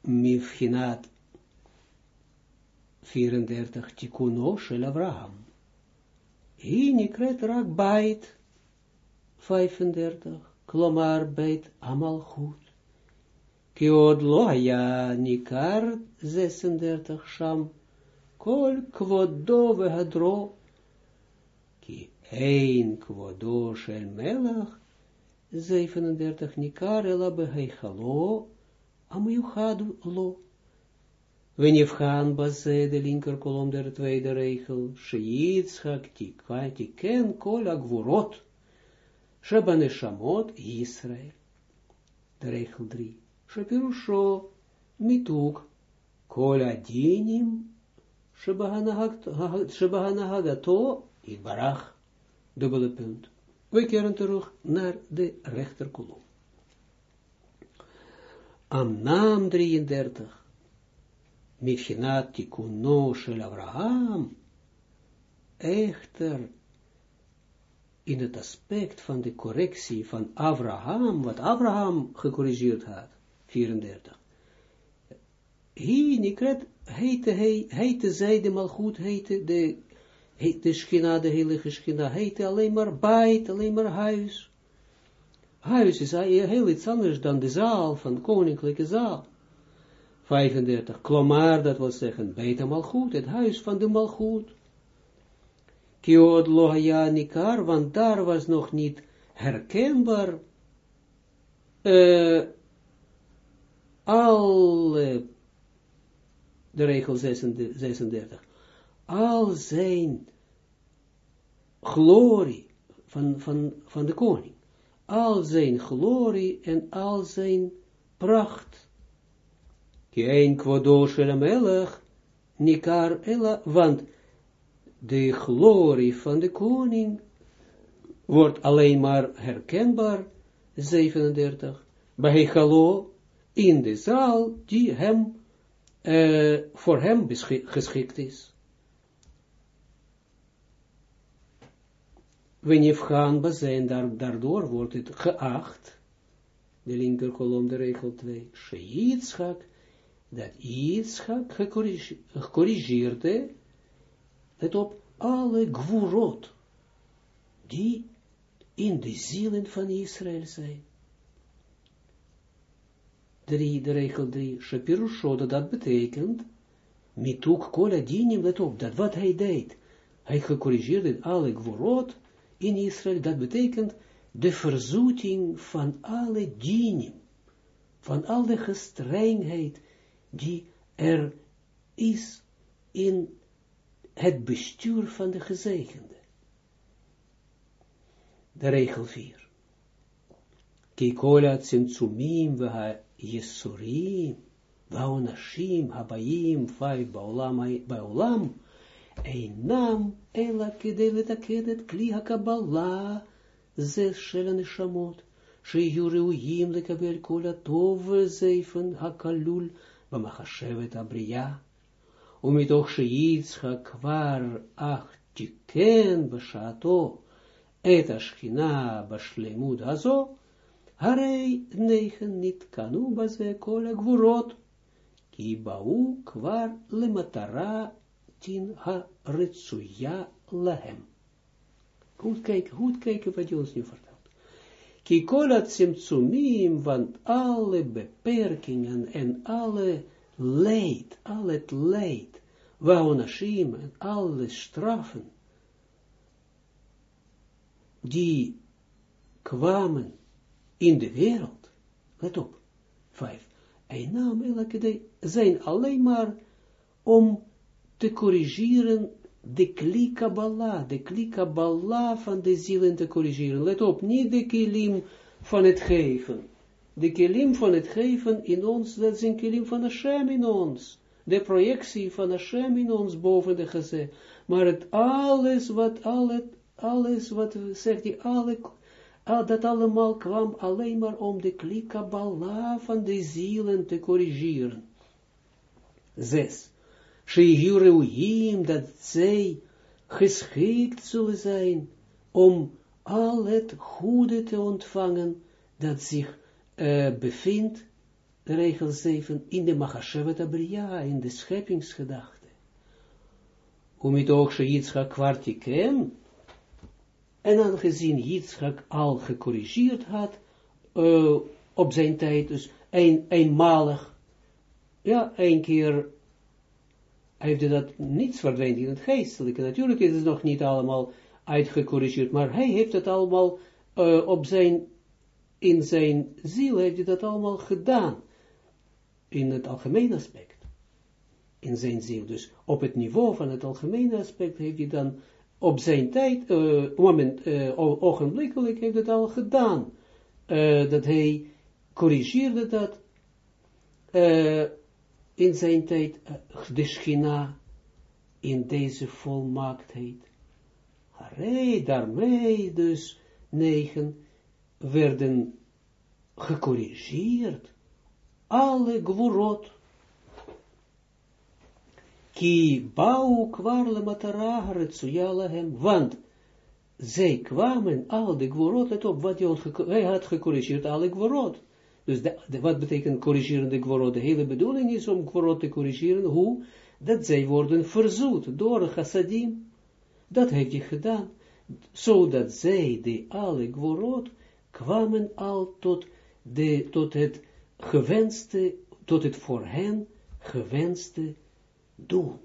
mifhinat 34 tikuno shel rak bait 35, klomar beit amal goed. Kiod loya nikar 36 sham, kol kvodo vehadro, ki ein kvodo shel melach 37 nikar ela beheichalo, amuyuchad lo. Wenifgaan baze, de linker kolom der tweede regel, Sheyitzchak tiken kol agvurot, Shebane shamot Israel. De regel 3. Shepirusho mituk kol adinim Shebahanahagato Ibarach. Dubbele punt. We keren terug naar de rechter kolom. Amnam 33. Michinat tikuno shel Abraham, echter, in het aspect van de correctie van Abraham, wat Abraham gecorrigeerd had, 34. Hier, Nikret, heette, hij, heette zij de malgoed, heette de, schina, de heilige schina, heette alleen maar bait, alleen maar huis. Huis is heel iets anders dan de zaal van koninklijke zaal. 35. Klomar, dat wil zeggen, beter malgoed, het huis van de malgoed. Kiod lohaya nikar, want daar was nog niet herkenbaar. Uh, alle, de regel 36, al zijn glorie van, van, van de koning, al zijn glorie en al zijn pracht. Geen shel nikar ella, want de glorie van de koning wordt alleen maar herkenbaar, 37, bij Halo in de zaal die hem, uh, voor hem geschikt is. Wanneer gaan bazijn, daar, daardoor wordt het geacht, de linker kolom, de regel 2, Sheyitzchak, dat Yitzchak gecorrigeerde, let op, alle gvurot, die in de zielen van Israël zijn. Drie, de regel drie, Shapirusho, dat betekent, mituk kola dinim, let op, dat wat hij deed, hij gecorrigeerde alle gvurot in Israël, dat betekent de verzoeting van alle dinim, van al de gestrengheid die er is in het bestuur van de gezegende. De regel 4. Kikola tsimtsumim veha yesurim, vaonashim habayim vijf baolam, einam ela kede letakedet kli hakabala, zes shelen shamot, שיהיו ראויים לקבל כל הטוב וזייפן הכלול במחשבת הבריאה, ומתוך שיצחק כבר אך תיקן בשעתו את השכינה בשלמות הזו, הרי נכן נתקנו בזה כל הגבורות, כי באו כבר למטרה תין הרצויה להם. Goed kijken, goed kijken wat je ons nu vertelt. Ki kolat simtsumim, want alle beperkingen en alle leid, al het leid, waonashim en alle straffen, die kwamen in de wereld, let op, vijf, naam elke zijn alleen maar om te corrigeren de klikabala, de klikabala van de zielen te corrigeren. Let op, niet de kilim van het geven de kilim van het geven in ons, dat is een kilim van Hashem in ons. De projectie van Hashem in ons boven de geze. Maar het alles wat, alles, alles wat, zegt hij, alle, al, dat allemaal kwam alleen maar om de klikabala van de zielen te corrigeren. Zes. Shehiruhim, dat zij geschikt zullen zijn om al het goede te ontvangen dat zich uh, bevindt, regel 7, in de Machashevet Abriya, in de scheppingsgedachte. Het ook Yitzchak kwartiken, en aangezien Yitzchak al gecorrigeerd had, uh, op zijn tijd, dus een, eenmalig, ja, een keer, heeft dat niets verdwijnt in het geestelijke. Natuurlijk is het nog niet allemaal uitgecorrigeerd, maar hij heeft het allemaal uh, op zijn in zijn ziel heeft hij dat allemaal gedaan. In het algemene aspect. In zijn ziel. Dus op het niveau van het algemene aspect heeft hij dan op zijn tijd, uh, moment, uh, ogenblikkelijk heeft het al gedaan. Uh, dat hij corrigeerde dat in zijn tijd, de schina, in deze volmaaktheid. Haré, daarmee dus negen werden gecorrigeerd, alle gvorot, ki bau kwarle matara hem, want zij kwamen, al de gworot, let op, wat hij had gecorrigeerd, alle gworot. Dus de, wat betekent corrigeren de gworot? De hele bedoeling is om gworot te corrigeren, hoe? Dat zij worden verzoet door chassadim. Dat heeft hij gedaan, zodat zij, de alle gworot, kwamen al tot, de, tot het gewenste, tot het voor hen gewenste doel.